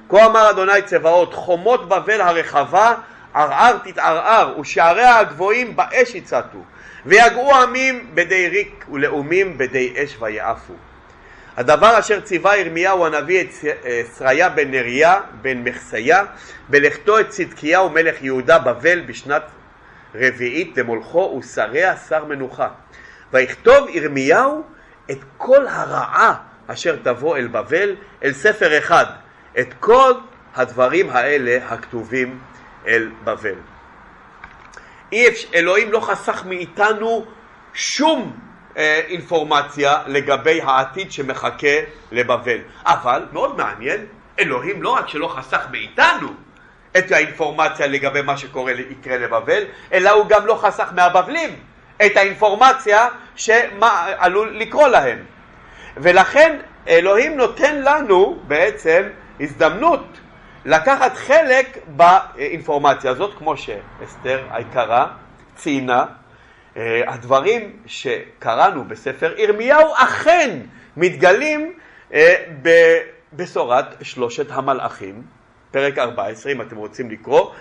כה אמר אדוני צבאות, חומות בבל הרחבה ערער תתערער, ושעריה הגבוהים באש יצתו, ויגעו עמים בדי ריק ולאומים בדי אש ויעפו. הדבר אשר ציווה ירמיהו הנביא את שריה בן נריה בן מחסיה בלכתו את צדקיהו מלך יהודה בבל בשנת רביעית למולכו ושריה שר מנוחה. ויכתוב ירמיהו את כל הרעה אשר תבוא אל בבל אל ספר אחד, את כל הדברים האלה הכתובים אל בבל. אלוהים לא חסך מאיתנו שום אה, אינפורמציה לגבי העתיד שמחכה לבבל. אבל, מאוד מעניין, אלוהים לא רק שלא חסך מאיתנו את האינפורמציה לגבי מה שקורה, יקרה לבבל, אלא הוא גם לא חסך מהבבלים את האינפורמציה שמה עלול להם. ולכן אלוהים נותן לנו בעצם הזדמנות לקחת חלק באינפורמציה הזאת, כמו שאסתר היקרה ציינה, אה, הדברים שקראנו בספר ירמיהו אכן מתגלים אה, בבשורת שלושת המלאכים, פרק 14, אם אתם רוצים לקרוא,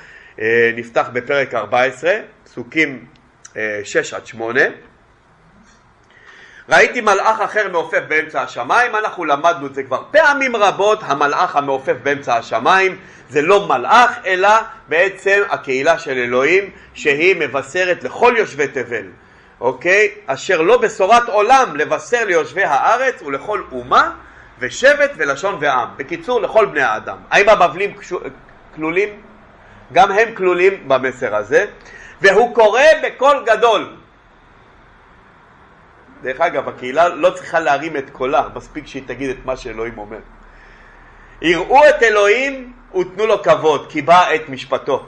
אה, נפתח בפרק 14, פסוקים 6 עד 8. ראיתי מלאך אחר מעופף באמצע השמיים, אנחנו למדנו את זה כבר פעמים רבות, המלאך המעופף באמצע השמיים זה לא מלאך אלא בעצם הקהילה של אלוהים שהיא מבשרת לכל יושבי תבל, אוקיי? אשר לא בשורת עולם לבשר ליושבי הארץ ולכל אומה ושבט ולשון ועם. בקיצור לכל בני האדם. האם הבבלים כלולים? גם הם כלולים במסר הזה והוא קורא בקול גדול דרך אגב, הקהילה לא צריכה להרים את קולה, מספיק שהיא תגיד את מה שאלוהים אומר. יראו את אלוהים ותנו לו כבוד, כי באה עת משפטו.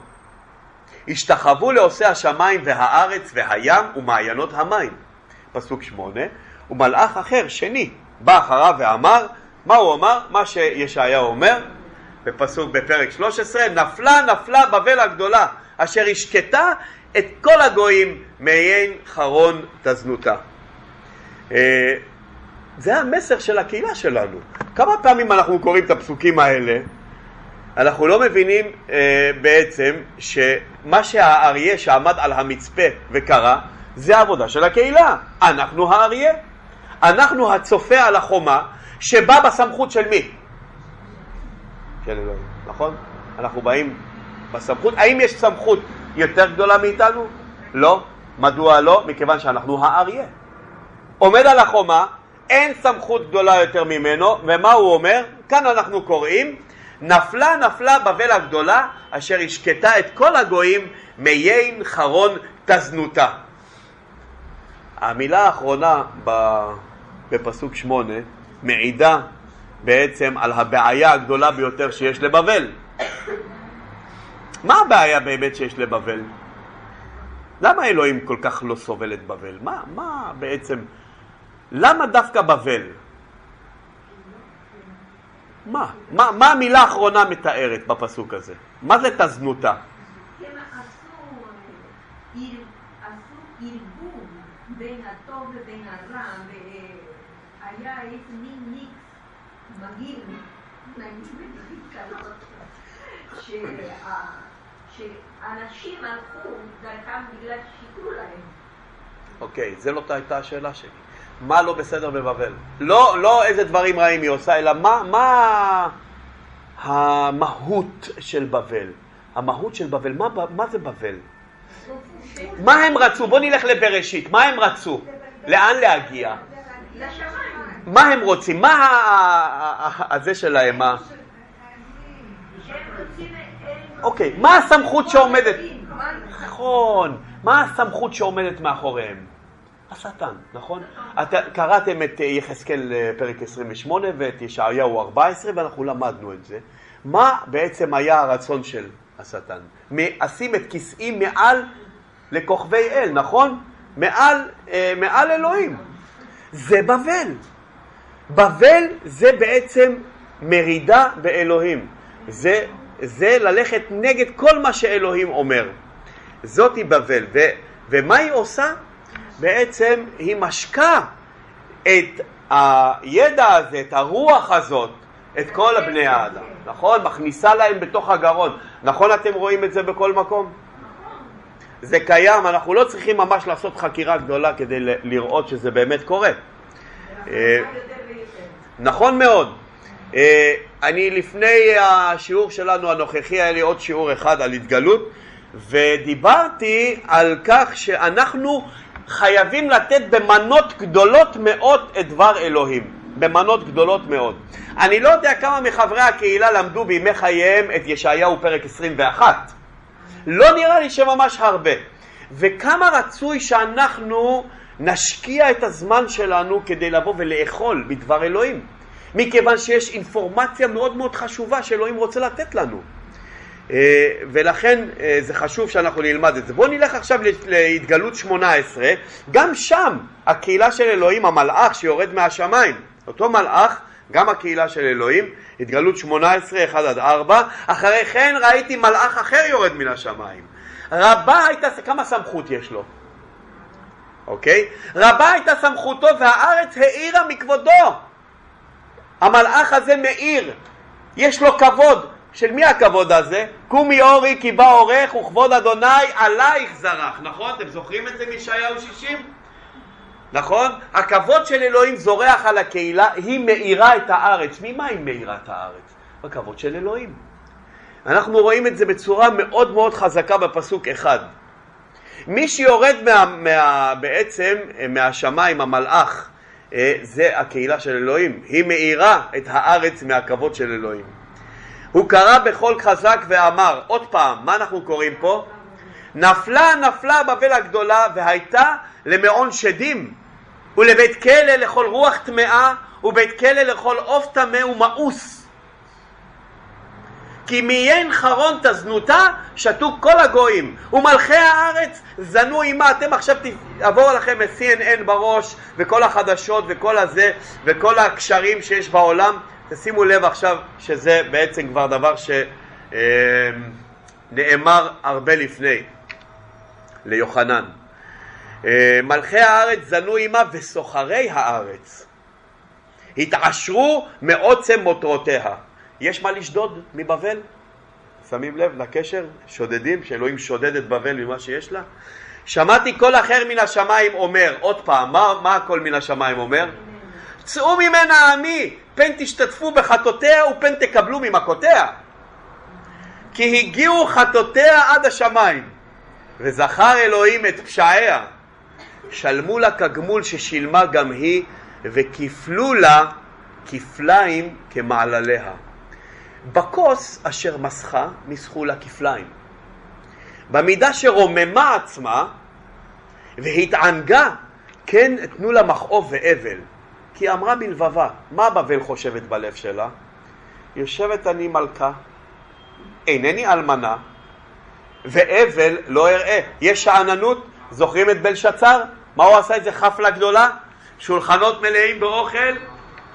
השתחוו לעושי השמיים והארץ והים ומעיינות המים. פסוק שמונה, ומלאך אחר, שני, בא אחריו ואמר, מה הוא אמר? מה שישעיהו אומר, בפסוק בפרק 13, נפלה נפלה בבל הגדולה, אשר השקטה את כל הגויים מעין חרון תזנותה. אה, זה המסר של הקהילה שלנו. כמה פעמים אנחנו קוראים את הפסוקים האלה, אנחנו לא מבינים אה, בעצם שמה שהאריה שעמד על המצפה וקרא, זה העבודה של הקהילה. אנחנו האריה. אנחנו הצופה על החומה שבא בסמכות של מי? של אלוהים, נכון? אנחנו באים בסמכות. האם יש סמכות יותר גדולה מאיתנו? לא. מדוע לא? מכיוון שאנחנו האריה. עומד על החומה, אין סמכות גדולה יותר ממנו, ומה הוא אומר? כאן אנחנו קוראים נפלה נפלה בבל הגדולה אשר השקטה את כל הגויים מיין חרון תזנותה. המילה האחרונה בפסוק שמונה מעידה בעצם על הבעיה הגדולה ביותר שיש לבבל. מה הבעיה באמת שיש לבבל? למה אלוהים כל כך לא סובל את בבל? מה, מה בעצם למה דווקא בבל? מה? מה, מה המילה האחרונה מתארת בפסוק הזה? מה זה תזנותה? שאנשים הלכו דרכם בגלל ששיקרו להם. אוקיי, זה לא הייתה השאלה שלי. מה לא בסדר בבבל? לא, לא איזה דברים רעים היא עושה, אלא מה, מה המהות של בבל? המהות של בבל, מה, מה זה בבל? מה הם רצו? בואו נלך לבראשית, מה הם רצו? לאן להגיע? מה הם רוצים? מה הזה שלהם? אוקיי, מה הסמכות שעומדת? נכון, מה הסמכות שעומדת מאחוריהם? השטן, נכון? את, קראתם את יחזקאל אה, פרק 28 ואת ישעיהו 14 ואנחנו למדנו את זה. מה בעצם היה הרצון של השטן? אשים את כסאי מעל לכוכבי אל, נכון? מעל, אה, מעל אלוהים. זה בבל. בבל זה בעצם מרידה באלוהים. זה, זה ללכת נגד כל מה שאלוהים אומר. זאתי בבל. ו, ומה היא עושה? בעצם היא משקה את הידע הזה, את הרוח הזאת, את כל בני האדם, נכון? מכניסה להם בתוך הגרון. נכון אתם רואים את זה בכל מקום? זה קיים, אנחנו לא צריכים ממש לעשות חקירה גדולה כדי לראות שזה באמת קורה. אה, נכון מאוד. אה, אני לפני השיעור שלנו הנוכחי, היה לי עוד שיעור אחד על התגלות, ודיברתי על כך שאנחנו חייבים לתת במנות גדולות מאוד את דבר אלוהים. במנות גדולות מאוד. אני לא יודע כמה מחברי הקהילה למדו בימי חייהם את ישעיהו פרק 21. לא נראה לי שממש הרבה. וכמה רצוי שאנחנו נשקיע את הזמן שלנו כדי לבוא ולאכול בדבר אלוהים. מכיוון שיש אינפורמציה מאוד מאוד חשובה שאלוהים רוצה לתת לנו. אה, ולכן אה, זה חשוב שאנחנו נלמד את זה. בואו נלך עכשיו להתגלות 18, גם שם הקהילה של אלוהים, המלאך שיורד מהשמיים, אותו מלאך, גם הקהילה של אלוהים, התגלות 18, 1 עד 4, אחרי כן ראיתי מלאך אחר יורד מן השמיים. רבה הייתה, כמה סמכות יש לו? אוקיי? רבה הייתה סמכותו והארץ האירה מכבודו. המלאך הזה מאיר, יש לו כבוד. של מי הכבוד הזה? קומי אורי כי בא אורך וכבוד אדוני עלייך זרח, נכון? אתם זוכרים את זה מישעיהו 60? נכון? הכבוד של אלוהים זורח על הקהילה, היא מאירה את הארץ. ממה היא מאירה את הארץ? בכבוד של אלוהים. אנחנו רואים את זה בצורה מאוד מאוד חזקה בפסוק אחד. מי שיורד מה, מה, בעצם מהשמיים, המלאך, אה, זה הקהילה של אלוהים. היא מאירה את הארץ מהכבוד של אלוהים. הוא קרא בקול חזק ואמר, עוד פעם, מה אנחנו קוראים פה? נפלה נפלה בבל הגדולה והייתה למעון שדים ולבית כלא לכל רוח טמאה ובית כלא לכל עוף טמא ומאוס. כי מיין חרון תזנותה שתו כל הגויים ומלכי הארץ זנו עמה. אתם עכשיו תעבור לכם את CNN בראש וכל החדשות וכל הזה וכל הקשרים שיש בעולם תשימו לב עכשיו שזה בעצם כבר דבר שנאמר הרבה לפני ליוחנן. אה, מלכי הארץ זנו עמה וסוחרי הארץ התעשרו מעוצם מותרותיה. יש מה לשדוד מבבל? שמים לב לקשר? שודדים? שאלוהים שודד את בבל ממה שיש לה? שמעתי קול אחר מן השמיים אומר, עוד פעם, מה, מה הקול מן השמיים אומר? צאו ממנה עמי, פן תשתתפו בחטאותיה ופן תקבלו ממכותיה. כי הגיעו חטאותיה עד השמיים, וזכר אלוהים את פשעיה. שלמו לה כגמול ששילמה גם היא, וכפלו לה כפליים כמעלליה. בכוס אשר מסכה, מסכו לה כפליים. במידה שרוממה עצמה והתענגה, כן תנו לה מכאוב ואבל. כי אמרה בלבבה, מה בבל חושבת בלב שלה? יושבת אני מלכה, אינני אלמנה, ואבל לא אראה. יש שאננות, זוכרים את בלשצר? מה הוא עשה? איזה חפלה גדולה? שולחנות מלאים באוכל,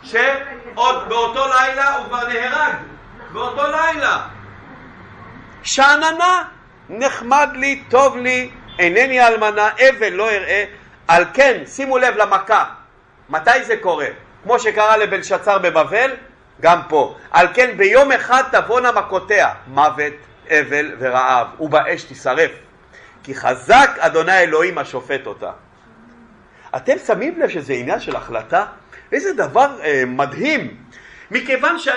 שעוד באותו לילה הוא כבר נהרג. באותו לילה. שאננה, נחמד לי, טוב לי, אינני אלמנה, אבל לא אראה. על כן, שימו לב למכה, מתי זה קורה? כמו שקרה לבלשצר בבבל, גם פה. על כן ביום אחד תבואנה מכותיה, מוות, אבל ורעב, ובאש תשרף. כי חזק אדוני אלוהים השופט אותה. אתם שמים לב שזה עניין של החלטה? איזה דבר אה, מדהים. מכיוון ש...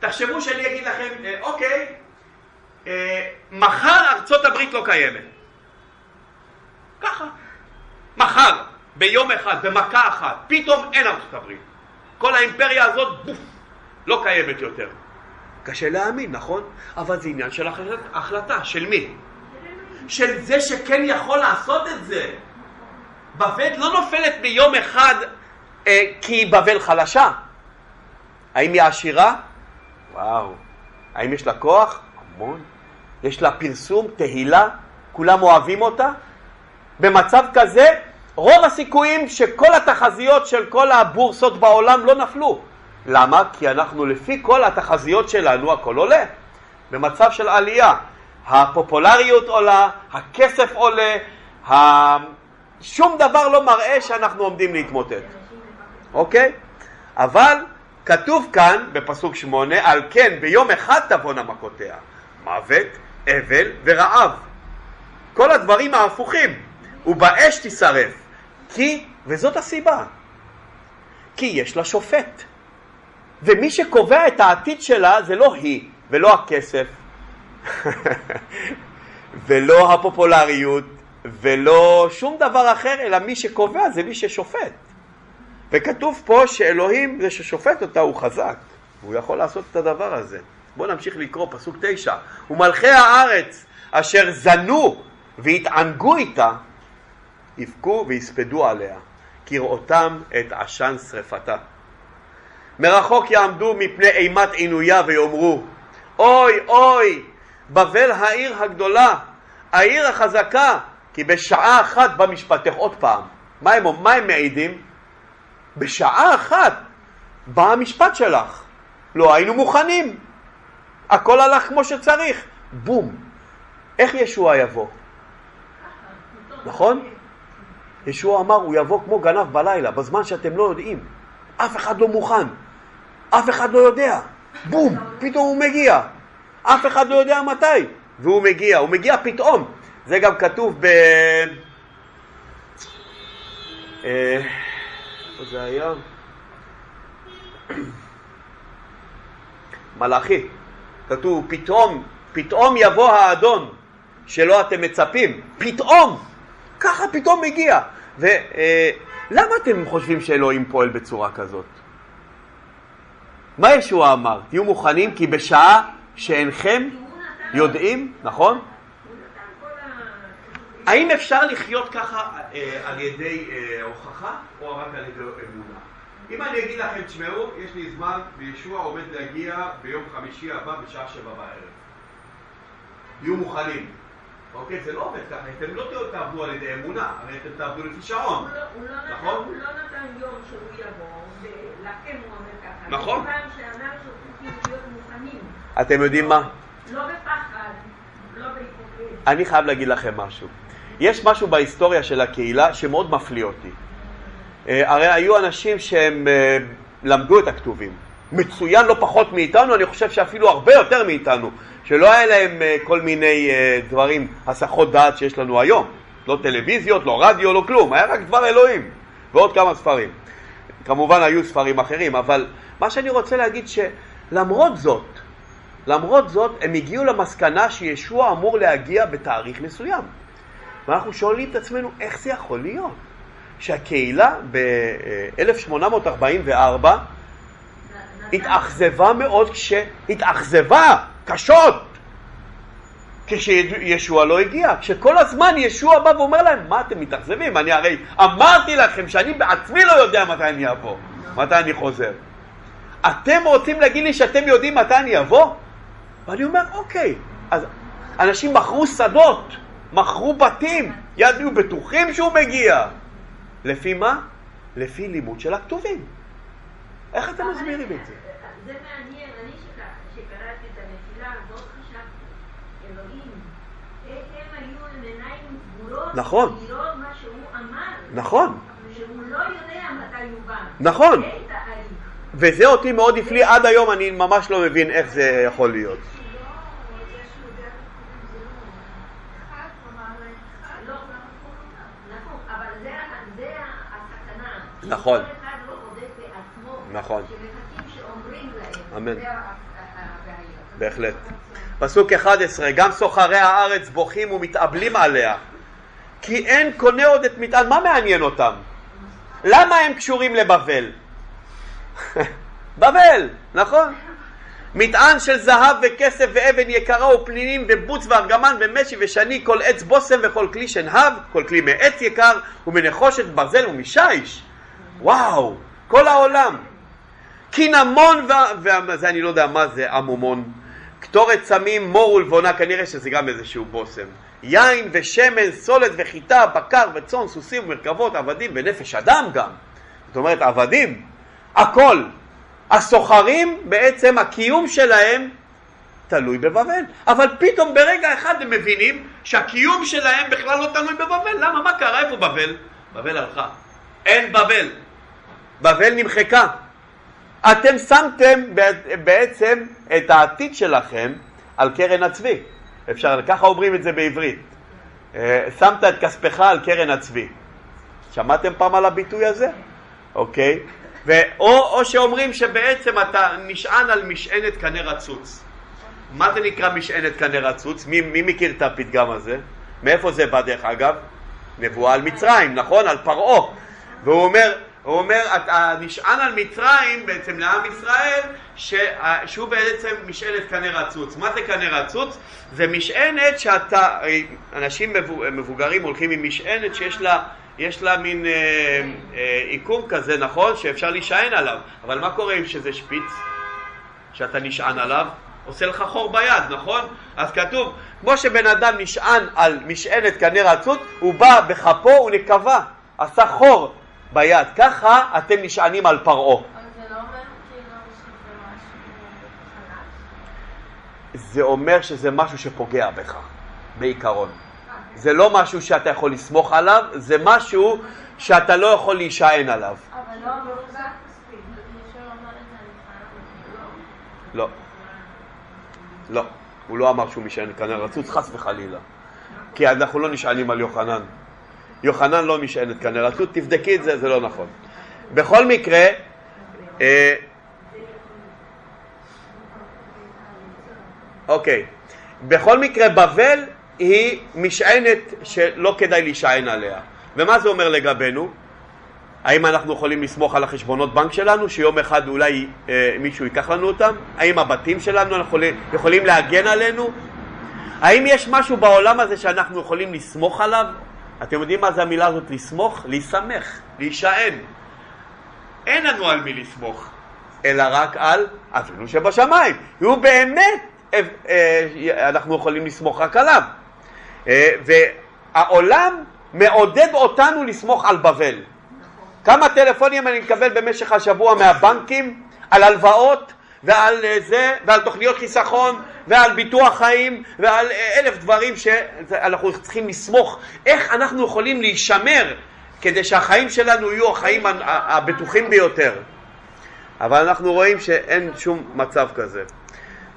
תחשבו שאני אגיד לכם, אה, אוקיי, אה, מחר ארצות הברית לא קיימת. ככה. מחר, ביום אחד, במכה אחת, פתאום אין ארצות הברית. כל האימפריה הזאת, בוף, לא קיימת יותר. קשה להאמין, נכון? אבל זה עניין של החלטה. של מי? של זה שכן יכול לעשות את זה. בבל לא נופלת ביום אחד אה, כי בבל חלשה. האם היא עשירה? וואו. האם יש לה כוח? המון. יש לה פרסום, תהילה, כולם אוהבים אותה? במצב כזה, רוב הסיכויים שכל התחזיות של כל הבורסות בעולם לא נפלו. למה? כי אנחנו לפי כל התחזיות שלנו הכל עולה. במצב של עלייה. הפופולריות עולה, הכסף עולה, ה... שום דבר לא מראה שאנחנו עומדים להתמוטט, אוקיי? אבל כתוב כאן בפסוק שמונה, על כן ביום אחד תבואנה מכותיה, מוות, אבל ורעב. כל הדברים ההפוכים, ובאש תשרף. כי, וזאת הסיבה, כי יש לה שופט. ומי שקובע את העתיד שלה זה לא היא, ולא הכסף, (laughs) ולא הפופולריות, ולא שום דבר אחר, אלא מי שקובע זה מי ששופט. וכתוב פה שאלוהים זה ששופט אותה הוא חזק, והוא יכול לעשות את הדבר הזה. בואו נמשיך לקרוא, פסוק תשע. ומלכי הארץ אשר זנו והתענגו איתה, יבכו ויספדו עליה, כראותם את עשן שרפתה. מרחוק יעמדו מפני אימת עינויה ויאמרו, אוי אוי, בבל העיר הגדולה, העיר החזקה, כי בשעה אחת בא משפטך עוד פעם. מה הם, מה הם מעידים? בשעה אחת בא המשפט שלך. לא היינו מוכנים. הכל הלך כמו שצריך. בום. איך ישוע יבוא? נכון? ישוע אמר, הוא יבוא כמו גנב בלילה, בזמן שאתם לא יודעים. אף אחד לא מוכן. אף אחד לא יודע. בום, פתאום הוא מגיע. אף אחד לא יודע מתי. והוא מגיע, הוא מגיע פתאום. זה גם כתוב ב... איפה זה היה? (clears throat) מלאכי. כתוב, פתאום, פתאום יבוא האדון שלא אתם מצפים. פתאום! ככה פתאום מגיע. ולמה אה, אתם חושבים שאלוהים פועל בצורה כזאת? מה ישוע אמר? תהיו מוכנים כי בשעה שאינכם יודעים, נכון? האם אפשר לחיות ככה אה, על ידי אה, הוכחה או רק על ידי אמונה? אם אני אגיד לכם, תשמעו, יש לי זמן וישוע עומד להגיע ביום חמישי הבא בשעה שבע בערב. תהיו מוכנים. אוקיי? זה לא עובד ככה, אתם לא תעבדו על ידי אמונה, הרי אתם תעבדו לפי שעון, לא- לא נכון? הוא לא נתן יום שהוא יבוא, ולכם הוא אומר ככה. נכון. אתם יודעים מה? לא בפחד, לא בהתפוקד. אני חייב להגיד לכם משהו. יש משהו בהיסטוריה של הקהילה שמאוד מפליא אותי. אה, הרי היו אנשים שהם אה, למדו את הכתובים. מצוין לא פחות מאיתנו, אני חושב שאפילו הרבה יותר מאיתנו, שלא היה להם אה, כל מיני דברים, הסחות דעת שיש לנו היום. לא טלוויזיות, לא רדיו, לא כלום, היה רק דבר אלוהים ועוד כמה ספרים. כמובן היו ספרים אחרים, אבל מה שאני רוצה להגיד שלמרות זאת, למרות זאת הם הגיעו למסקנה שישוע אמור להגיע בתאריך מסוים. ואנחנו שואלים את עצמנו איך זה יכול להיות שהקהילה ב-1844 התאכזבה מאוד כשהתאכזבה קשות כשישוע לא הגיע, כשכל הזמן ישוע בא ואומר להם מה אתם מתאכזבים? אני הרי אמרתי לכם שאני בעצמי לא יודע מתי אני אבוא, מתי אני חוזר. אתם רוצים להגיד לי שאתם יודעים מתי אני אבוא? ואני אומר אוקיי, אז אנשים מכרו שדות מכרו בתים, ידעו בטוחים שהוא מגיע. לפי מה? לפי לימוד של הכתובים. איך אתם מסבירים את זה? זה מעניין, אני שקראתי את הנפילה הזאת חשבתי, אלוהים, הם היו עם עיניים סגורות, נכון. אמר. נכון. לא. נכון. וזה אותי מאוד הפליא עד היום, אני ממש לא מבין איך זה יכול להיות. לא, נכון. נכון. לא. אמן. בהחלט. פסוק 11, גם סוחרי הארץ בוכים ומתאבלים עליה, כי אין קונה עוד את מטען, מה מעניין אותם? למה הם קשורים לבבל? (laughs) בבל, נכון? מטען של זהב וכסף ואבן יקרה ופנינים ובוץ וארגמן ומשי ושני כל עץ בושם וכל כלי שנהב כל כלי מעץ יקר ומנחושת ברזל ומשיש וואו כל העולם קינמון וזה אני לא יודע מה זה עמומון קטורת סמים מור ולבונה כנראה שזה גם איזשהו בושם יין ושמן סולת וחיטה בקר וצאן סוסים ומרכבות עבדים ונפש אדם גם. זאת אומרת עבדים הכל. הסוחרים בעצם הקיום שלהם תלוי בבבל. אבל פתאום ברגע אחד הם מבינים שהקיום שלהם בכלל לא תלוי בבבל. למה? מה קרה? איפה בבל? בבל הלכה. אין בבל. בבל נמחקה. אתם שמתם בעצם את העתיד שלכם על קרן הצבי אפשר, ככה אומרים את זה בעברית אה, שמת את כספך על קרן הצבי שמעתם פעם על הביטוי הזה? אוקיי ואו, או שאומרים שבעצם אתה נשען על משענת קנה רצוץ. מה זה נקרא משענת קנה רצוץ? מי, מי מכיר את הפתגם הזה? מאיפה זה בא דרך אגב? נבואה על מצרים, נכון? על פרעה. והוא אומר, הוא אומר, אתה נשען על מצרים בעצם לעם ישראל, שהוא בעצם משענת קנה רצוץ. מה זה קנה רצוץ? זה משענת שאתה, אנשים מבוגרים הולכים עם משענת שיש לה יש לה מין אה, אה, עיקום כזה, נכון? שאפשר להישען עליו. אבל מה קורה אם שזה שפיץ? שאתה נשען עליו? עושה לך חור ביד, נכון? אז כתוב, כמו שבן אדם נשען על משענת קנה רצות, הוא בא בכפו ונקבה, עשה חור ביד. ככה אתם נשענים על פרעה. אבל זה לא אומר כאילו שזה משהו חלש? זה אומר שזה משהו שפוגע בך, בעיקרון. זה לא משהו שאתה יכול לסמוך עליו, זה משהו שאתה לא יכול להישען עליו. אבל לא זה אני לא. לא. הוא לא אמר שהוא משען כנראה רצוץ, חס וחלילה. כי אנחנו לא נשענים על יוחנן. יוחנן לא משען את כנראה רצוץ, תבדקי את זה, זה לא נכון. בכל מקרה, אוקיי, בכל מקרה בבל היא משענת שלא כדאי להישען עליה. ומה זה אומר לגבינו? האם אנחנו יכולים לסמוך על החשבונות בנק שלנו, שיום אחד אולי אה, מישהו ייקח לנו אותם? האם הבתים שלנו יכולים, יכולים להגן עלינו? האם יש משהו בעולם הזה שאנחנו יכולים לסמוך עליו? אתם יודעים מה זה המילה הזאת לסמוך? להיסמך, להישען. אין לנו על מי לסמוך, אלא רק על אבינו שבשמיים. הוא באמת, אנחנו יכולים לסמוך רק עליו. אה, והעולם מעודד אותנו לסמוך על בבל. כמה טלפונים אני מקבל במשך השבוע מהבנקים על הלוואות ועל אה, זה, ועל תוכניות חיסכון ועל ביטוח חיים ועל אה, אלף דברים שאנחנו צריכים לסמוך. איך אנחנו יכולים להישמר כדי שהחיים שלנו יהיו החיים הבטוחים ביותר. אבל אנחנו רואים שאין שום מצב כזה.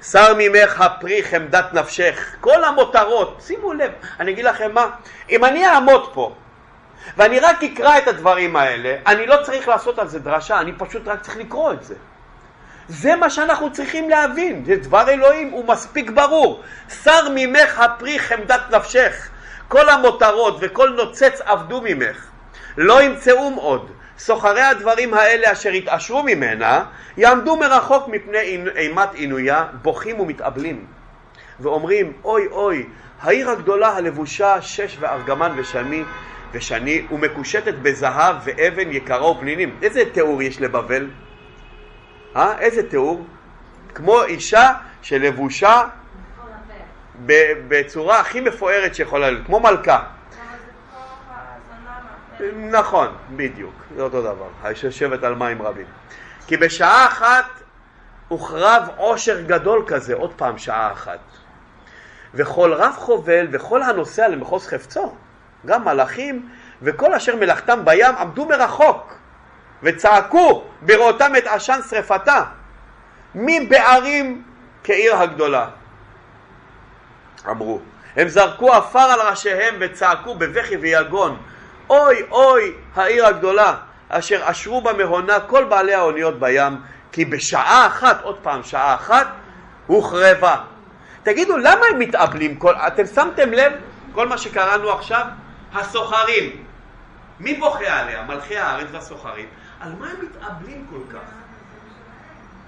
שר ממך הפרי חמדת נפשך, כל המותרות, שימו לב, אני אגיד לכם מה, אם אני אעמוד פה ואני רק אקרא את הדברים האלה, אני לא צריך לעשות על זה דרשה, אני פשוט רק צריך לקרוא את זה. זה מה שאנחנו צריכים להבין, זה דבר אלוהים, הוא מספיק ברור. שר ממך הפרי חמדת נפשך, כל המותרות וכל נוצץ עבדו ממך, לא ימצאום עוד. סוחרי הדברים האלה אשר התעשרו ממנה, יעמדו מרחוק מפני אימת עינויה, בוכים ומתאבלים, ואומרים, אוי אוי, העיר הגדולה הלבושה שש וארגמן ושני, ושני, ומקושטת בזהב ואבן יקרה ופנינים. איזה תיאור יש לבבל? אה? איזה תיאור? כמו אישה שלבושה בצורה הכי מפוארת שיכולה להיות, כמו מלכה. נכון, בדיוק, זה אותו דבר, האיש על מים רבים. כי בשעה אחת הוחרב עושר גדול כזה, עוד פעם שעה אחת. וכל רב חובל וכל הנוסע למחוז חפצו, גם מלאכים וכל אשר מלאכתם בים עמדו מרחוק וצעקו בראותם את עשן שרפתה, מבערים כעיר הגדולה. אמרו, הם זרקו עפר על ראשיהם וצעקו בבכי ויגון, אוי אוי העיר הגדולה, אשר אשרו במהונה כל בעלי האוניות בים, כי בשעה אחת, עוד פעם שעה אחת, הוחרבה. תגידו, למה הם מתאבלים? כל... אתם שמתם לב כל מה שקראנו עכשיו? הסוחרים. מי בוכה עליה? מלכי הארץ והסוחרים. על מה הם מתאבלים כל כך?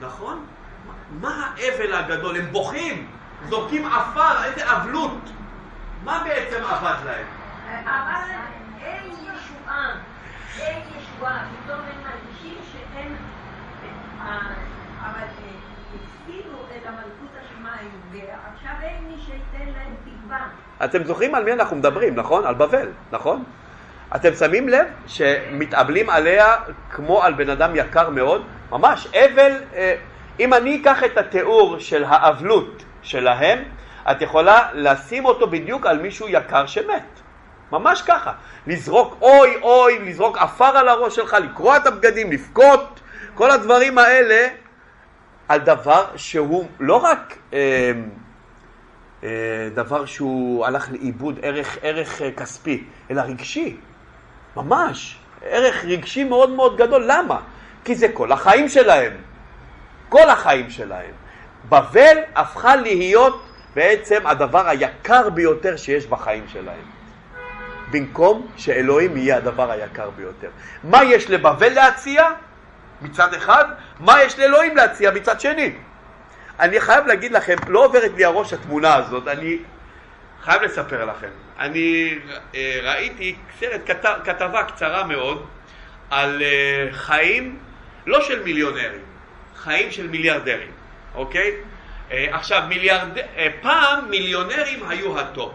נכון? מה האבל הגדול? הם בוכים, זורקים עפר, איזה אבלות. מה בעצם אבד להם? אין ישועה, אין ישועה, פתאום הם מרגישים שהם, אה, אבל אה, הפסידו את המלכות השמיים, ועכשיו אין מי שייתן להם תקווה. אתם זוכרים על מי אנחנו מדברים, נכון? על בבל, נכון? אתם שמים לב שמתאבלים עליה כמו על בן אדם יקר מאוד? ממש, אבל, אה, אם אני אקח את התיאור של האבלות שלהם, את יכולה לשים אותו בדיוק על מישהו יקר שמת. ממש ככה. לזרוק אוי אוי, לזרוק עפר על הראש שלך, לקרוע את הבגדים, לבכות, כל הדברים האלה על דבר שהוא לא רק אה, אה, דבר שהוא הלך לאיבוד, ערך, ערך אה, כספי, אלא רגשי. ממש. ערך רגשי מאוד מאוד גדול. למה? כי זה כל החיים שלהם. כל החיים שלהם. בבל הפכה להיות בעצם הדבר היקר ביותר שיש בחיים שלהם. במקום שאלוהים יהיה הדבר היקר ביותר. מה יש לבבל להציע מצד אחד? מה יש לאלוהים להציע מצד שני? אני חייב להגיד לכם, לא עוברת לי הראש התמונה הזאת, אני חייב לספר לכם. אני אה, ראיתי סרט, כת, כתבה קצרה מאוד על אה, חיים לא של מיליונרים, חיים של מיליארדרים, אוקיי? אה, עכשיו, מיליארד... פעם מיליונרים היו הטופ,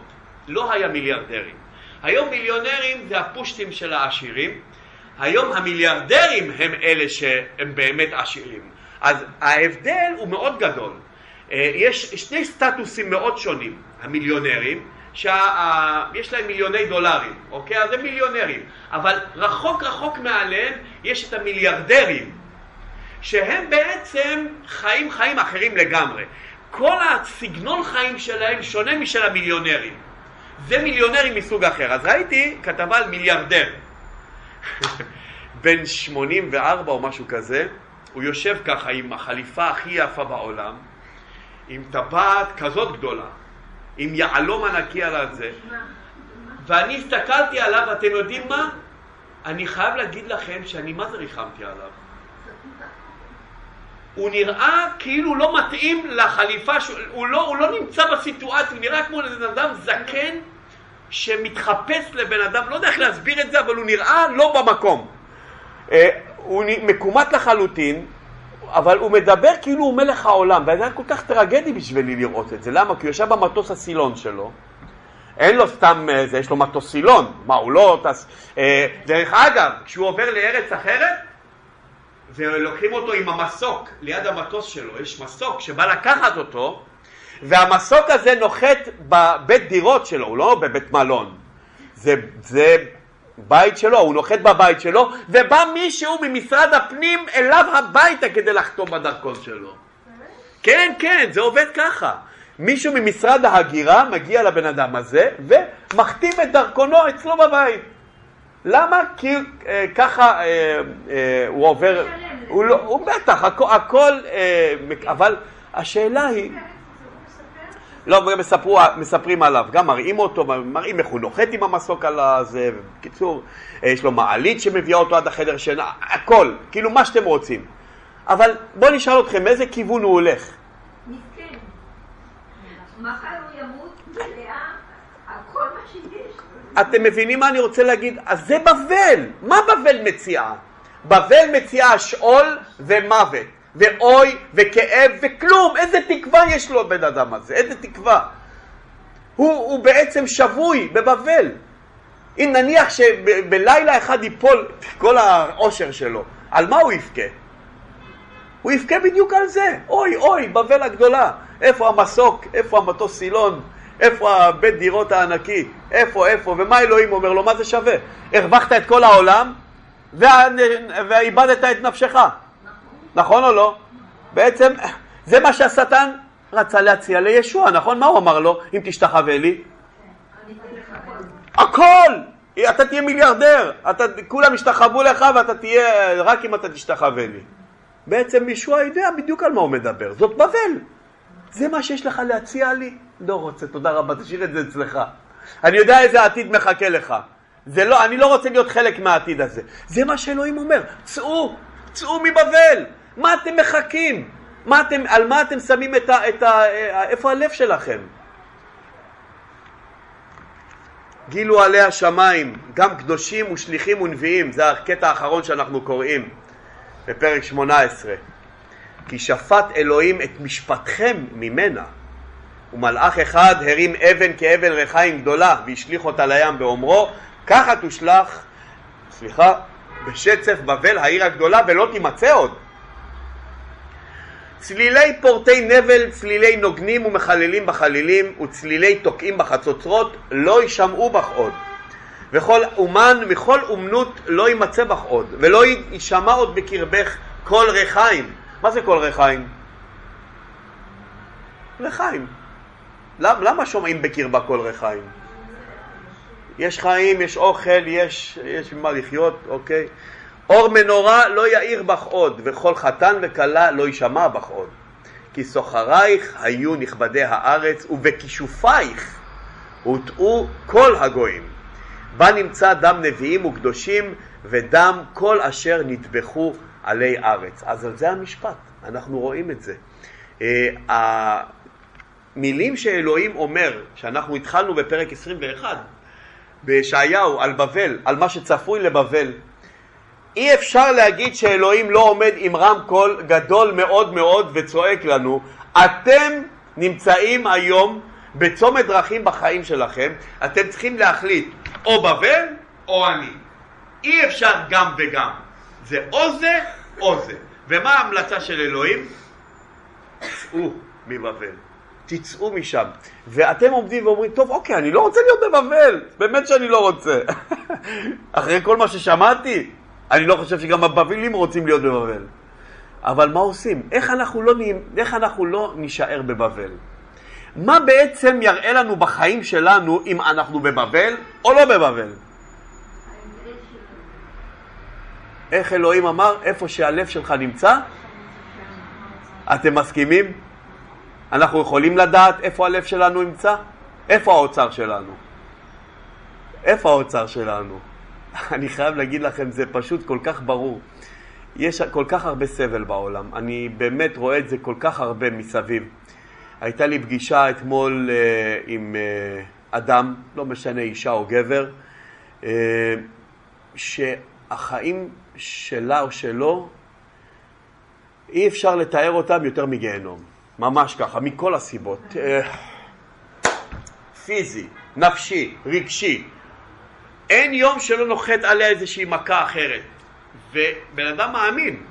לא היה מיליארדרים. היום מיליונרים זה הפשוטים של העשירים, היום המיליארדרים הם אלה שהם באמת עשירים. אז ההבדל הוא מאוד גדול. יש שני סטטוסים מאוד שונים, המיליונרים שיש להם מיליוני דולרים, אוקיי? אז הם מיליונרים. אבל רחוק רחוק מעליהם יש את המיליארדרים, שהם בעצם חיים חיים אחרים לגמרי. כל הסגנון חיים שלהם שונה משל המיליונרים. זה מיליונרים מסוג אחר. אז ראיתי כתבה על מיליארדר, בן 84 או משהו כזה, הוא יושב ככה עם החליפה הכי יפה בעולם, עם טבעת כזאת גדולה, עם יהלום ענקי על הזה. ואני הסתכלתי עליו, אתם יודעים מה? אני חייב להגיד לכם שאני מה זה ריחמתי עליו. הוא נראה כאילו לא מתאים לחליפה, הוא לא, הוא לא נמצא בסיטואציה, הוא נראה כמו איזה אדם זקן שמתחפש לבן אדם, לא יודע איך להסביר את זה, אבל הוא נראה לא במקום. אה, הוא מקומט לחלוטין, אבל הוא מדבר כאילו הוא מלך העולם, וזה היה כל כך טרגדי בשבילי לראות את זה. למה? כי הוא ישב במטוס הסילון שלו, אין לו סתם זה, יש לו מטוס סילון. מה, הוא לא טס... אה, דרך אגב, כשהוא עובר לארץ אחרת, ולוקחים אותו עם המסוק ליד המטוס שלו, יש מסוק שבא לקחת אותו, והמסוק הזה נוחת בבית דירות שלו, הוא לא בבית מלון. זה, זה בית שלו, הוא נוחת בבית שלו, ובא מישהו ממשרד הפנים אליו הביתה כדי לחתום בדרכון שלו. כן, כן, זה עובד ככה. מישהו ממשרד ההגירה מגיע לבן אדם הזה ומחתים את דרכונו אצלו בבית. למה? כי אה, ככה אה, אה, הוא עובר, הוא, לא, הוא בטח, הכל, הכל אה, אבל השאלה היא לא, מספרו, מספרים עליו, גם מראים אותו, מראים איך הוא נוחת עם המסוק על הזה, בקיצור, יש לו מעלית שמביאה אותו עד החדר שינה, הכל, כאילו מה שאתם רוצים. אבל בואו נשאל אתכם, איזה כיוון הוא הולך? מסכן. מחר הוא ימות, מלאה, הכל מה שיש. אתם מבינים מה אני רוצה להגיד? אז זה בבל, מה בבל מציעה? בבל מציעה שאול ומוות. ואוי וכאב וכלום, איזה תקווה יש לו הבן אדם הזה, איזה תקווה. הוא, הוא בעצם שבוי בבבל. אם נניח שבלילה אחד ייפול כל העושר שלו, על מה הוא יבכה? הוא יבכה בדיוק על זה. אוי אוי, בבל הגדולה. איפה המסוק? איפה המטוס סילון? איפה הבית דירות הענקי? איפה, איפה? ומה אלוהים אומר לו? מה זה שווה? הרווחת את כל העולם ואיבדת את נפשך. נכון או לא? בעצם זה מה שהשטן רצה להציע לישוע, נכון? מה הוא אמר לו? אם תשתחווה לי? הכל! אתה תהיה מיליארדר, אתה, כולם ישתחוו לך ואתה תהיה, רק אם אתה תשתחווה לי. בעצם ישוע יודע בדיוק על מה הוא מדבר, זאת בבל. זה מה שיש לך להציע לי? לא רוצה, תודה רבה, תשאיר את זה אצלך. אני יודע איזה עתיד מחכה לך. זה לא, אני לא רוצה להיות חלק מהעתיד הזה. זה מה שאלוהים אומר, צאו, צאו מבבל. מה אתם מחכים? מה אתם, על מה אתם שמים את ה... את ה איפה הלב שלכם? גילו עלי השמיים, גם קדושים ושליחים ונביאים, זה הקטע האחרון שאנחנו קוראים בפרק 18. כי שפט אלוהים את משפטכם ממנה, ומלאך אחד הרים אבן כאבן ריחיים גדולה והשליך אותה לים באומרו, ככה תושלך, סליחה, בשצף בבל העיר הגדולה ולא תימצא עוד. צלילי פורטי נבל, צלילי נוגנים ומחללים בחלילים, וצלילי תוקעים בחצוצרות, לא יישמעו בך עוד. וכל אומן מכל אומנות לא יימצא בך עוד, ולא יישמע עוד בקרבך כל ריחיים. מה זה כל ריחיים? ריחיים. למה, למה שומעים בקרבה כל ריחיים? יש חיים, יש אוכל, יש, יש ממה לחיות, אוקיי? אור מנורה לא יאיר בך עוד, וכל חתן וכלה לא יישמע בך עוד. כי סוחרייך היו נכבדי הארץ, ובכישופייך הוטעו כל הגויים. בה נמצא דם נביאים וקדושים, ודם כל אשר נטבחו עלי ארץ. אז על זה המשפט, אנחנו רואים את זה. אה, המילים שאלוהים אומר, שאנחנו התחלנו בפרק 21, בישעיהו, על בבל, על מה שצפוי לבבל, אי אפשר להגיד שאלוהים לא עומד עם רמקול גדול מאוד מאוד וצועק לנו, אתם נמצאים היום בצומת דרכים בחיים שלכם, אתם צריכים להחליט או בבל או אני. אי אפשר גם וגם. זה או זה או זה. ומה ההמלצה של אלוהים? צאו מבבל. תצאו משם. ואתם עומדים ואומרים, טוב, אוקיי, אני לא רוצה להיות בבבל, באמת שאני לא רוצה. (laughs) אחרי כל מה ששמעתי, אני לא חושב שגם הבבלים רוצים להיות בבבל. אבל מה עושים? איך אנחנו לא, איך אנחנו לא נישאר בבבל? מה בעצם יראה לנו בחיים שלנו אם אנחנו בבבל או לא בבבל? איך אלוהים אמר, איפה שהלב שלך נמצא? אתם מסכימים? אנחנו יכולים לדעת איפה הלב שלנו נמצא? איפה האוצר שלנו? איפה האוצר שלנו? (laughs) אני חייב להגיד לכם, זה פשוט כל כך ברור. יש כל כך הרבה סבל בעולם, אני באמת רואה את זה כל כך הרבה מסביב. הייתה לי פגישה אתמול uh, עם uh, אדם, לא משנה אישה או גבר, uh, שהחיים שלה או שלו, אי אפשר לתאר אותם יותר מגיהנום. ממש ככה, מכל הסיבות. Uh, פיזי, נפשי, רגשי. אין יום שלא נוחת עליה איזושהי מכה אחרת. ובן אדם מאמין,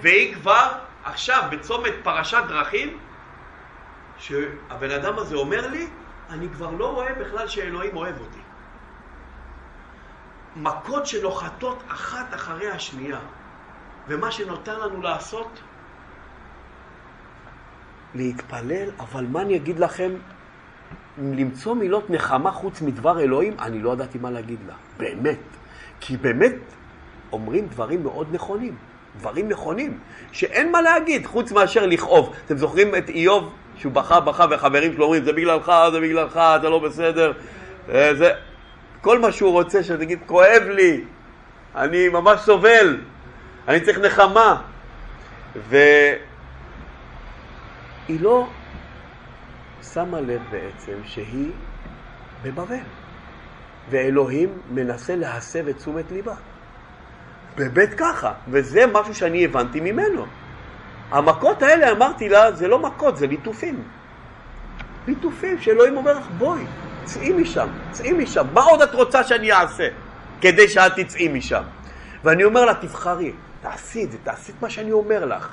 והיא כבר עכשיו בצומת פרשת דרכים, שהבן אדם הזה אומר לי, אני כבר לא רואה בכלל שאלוהים אוהב אותי. מכות שנוחתות אחת אחרי השנייה, ומה שנותר לנו לעשות? להתפלל, אבל מה אני אגיד לכם? למצוא מילות נחמה חוץ מדבר אלוהים, אני לא ידעתי מה להגיד לה. באמת. כי באמת אומרים דברים מאוד נכונים. דברים נכונים, שאין מה להגיד חוץ מאשר לכאוב. אתם זוכרים את איוב, שהוא בכה בכה והחברים שלו אומרים, זה בגללך, זה בגללך, אתה לא בסדר. אה, זה... כל מה שהוא רוצה שתגיד, כואב לי, אני ממש סובל, אני צריך נחמה. והיא לא שמה לב בעצם שהיא בבבל, ואלוהים מנסה להסב את תשומת ליבה. באמת ככה, וזה משהו שאני הבנתי ממנו. המכות האלה, אמרתי לה, זה לא מכות, זה ליטופים. ליטופים שאלוהים אומר לך, בואי, צאי משם, צאי משם. מה עוד את רוצה שאני אעשה כדי שאת תצאי משם? ואני אומר לה, תבחרי, תעשי את זה, תעשי את מה שאני אומר לך.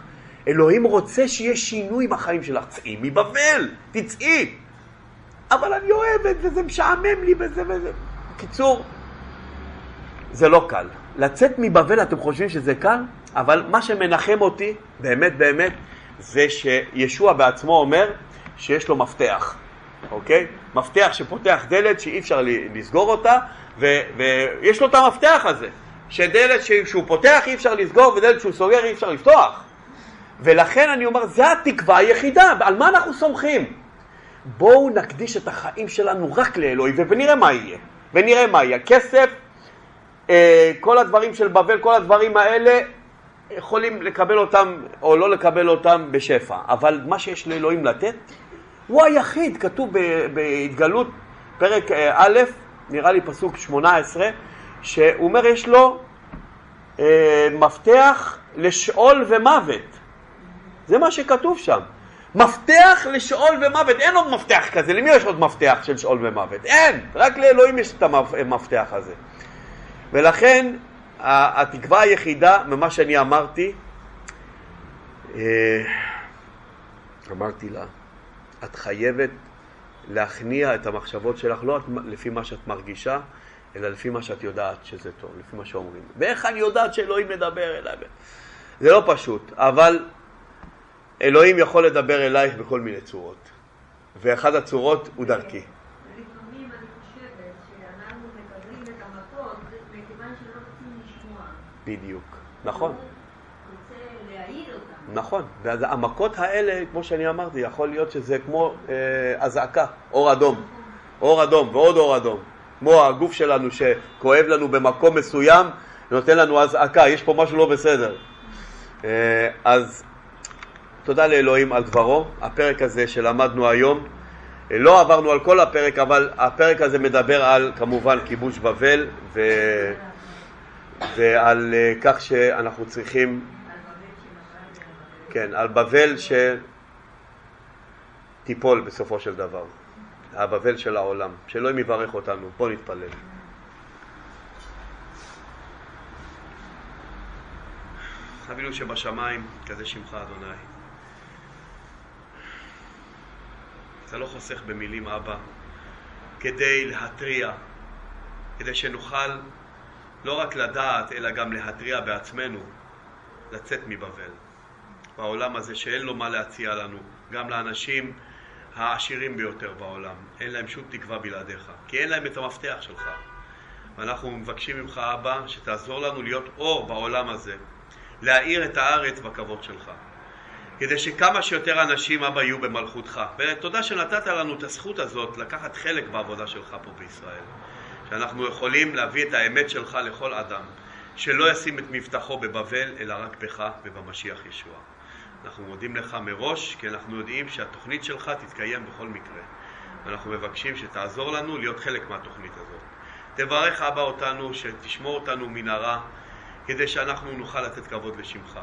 אלוהים רוצה שיהיה שינוי בחיים שלך. צאי מבבל, תצאי. אבל אני אוהבת וזה משעמם לי וזה וזה. בקיצור, זה לא קל. לצאת מבבל, אתם חושבים שזה קל? אבל מה שמנחם אותי, באמת באמת, זה שישוע בעצמו אומר שיש לו מפתח, אוקיי? מפתח שפותח דלת שאי אפשר לסגור אותה, ו- ויש לו את המפתח הזה, שדלת שהוא פותח אי אפשר לסגור ודלת שהוא סוגר אי אפשר לפתוח. ולכן אני אומר, זה התקווה היחידה, על מה אנחנו סומכים? בואו נקדיש את החיים שלנו רק לאלוהים ונראה מה יהיה. ונראה מה יהיה. כסף, אה, כל הדברים של בבל, כל הדברים האלה, יכולים לקבל אותם או לא לקבל אותם בשפע. אבל מה שיש לאלוהים לתת, הוא היחיד, כתוב בהתגלות פרק אה, א', נראה לי פסוק 18, שהוא אומר יש לו אה, מפתח לשאול ומוות. זה מה שכתוב שם. מפתח לשאול ומוות, אין עוד מפתח כזה, למי יש עוד מפתח של שאול ומוות? אין, רק לאלוהים יש את המפתח הזה. ולכן התקווה היחידה ממה שאני אמרתי, אה, אמרתי לה, את חייבת להכניע את המחשבות שלך לא לפי מה שאת מרגישה, אלא לפי מה שאת יודעת שזה טוב, לפי מה שאומרים. ואיך אני יודעת שאלוהים מדבר אליי? זה לא פשוט, אבל אלוהים יכול לדבר אלייך בכל מיני צורות, ואחת הצורות הוא דרכי. לפעמים אני חושבת שאנחנו מקבלים את המכות מכיוון שלא רוצים לשמוע. בדיוק, נכון. רוצה להעיר אותם. נכון, ואז המכות האלה, כמו שאני אמרתי, יכול להיות שזה כמו אה, אזעקה, אור אדום, אור אדום ועוד אור אדום, כמו הגוף שלנו שכואב לנו במקום מסוים, נותן לנו אזעקה, יש פה משהו לא בסדר. אה, אז תודה לאלוהים על דברו. הפרק הזה שלמדנו היום, לא עברנו על כל הפרק, אבל הפרק הזה מדבר על כמובן כיבוש בבל ו... ועל אה, כך שאנחנו צריכים, כן, על בבל שתיפול בסופו של דבר, הבבל של העולם. שאלוהים יברך אותנו. בואו נתפלל. אבינו שבשמיים, כזה שמך אדוני. אתה לא חוסך במילים אבא, כדי להתריע, כדי שנוכל לא רק לדעת, אלא גם להתריע בעצמנו, לצאת מבבל. בעולם הזה שאין לו מה להציע לנו, גם לאנשים העשירים ביותר בעולם, אין להם שום תקווה בלעדיך, כי אין להם את המפתח שלך. ואנחנו מבקשים ממך, אבא, שתעזור לנו להיות אור בעולם הזה, להאיר את הארץ בכבוד שלך. כדי שכמה שיותר אנשים, אבא, יהיו במלכותך. ותודה שנתת לנו את הזכות הזאת לקחת חלק בעבודה שלך פה בישראל. שאנחנו יכולים להביא את האמת שלך לכל אדם, שלא ישים את מבטחו בבבל, אלא רק בך ובמשיח ישוע. אנחנו מודים לך מראש, כי אנחנו יודעים שהתוכנית שלך תתקיים בכל מקרה. ואנחנו מבקשים שתעזור לנו להיות חלק מהתוכנית הזאת. תברך אבא אותנו, שתשמור אותנו מן הרע, כדי שאנחנו נוכל לתת כבוד לשמך.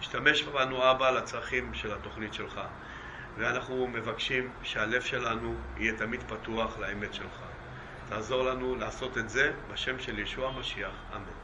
תשתמש בנו אבא לצרכים של התוכנית שלך, ואנחנו מבקשים שהלב שלנו יהיה תמיד פתוח לאמת שלך. תעזור לנו לעשות את זה בשם של ישוע המשיח, אמן.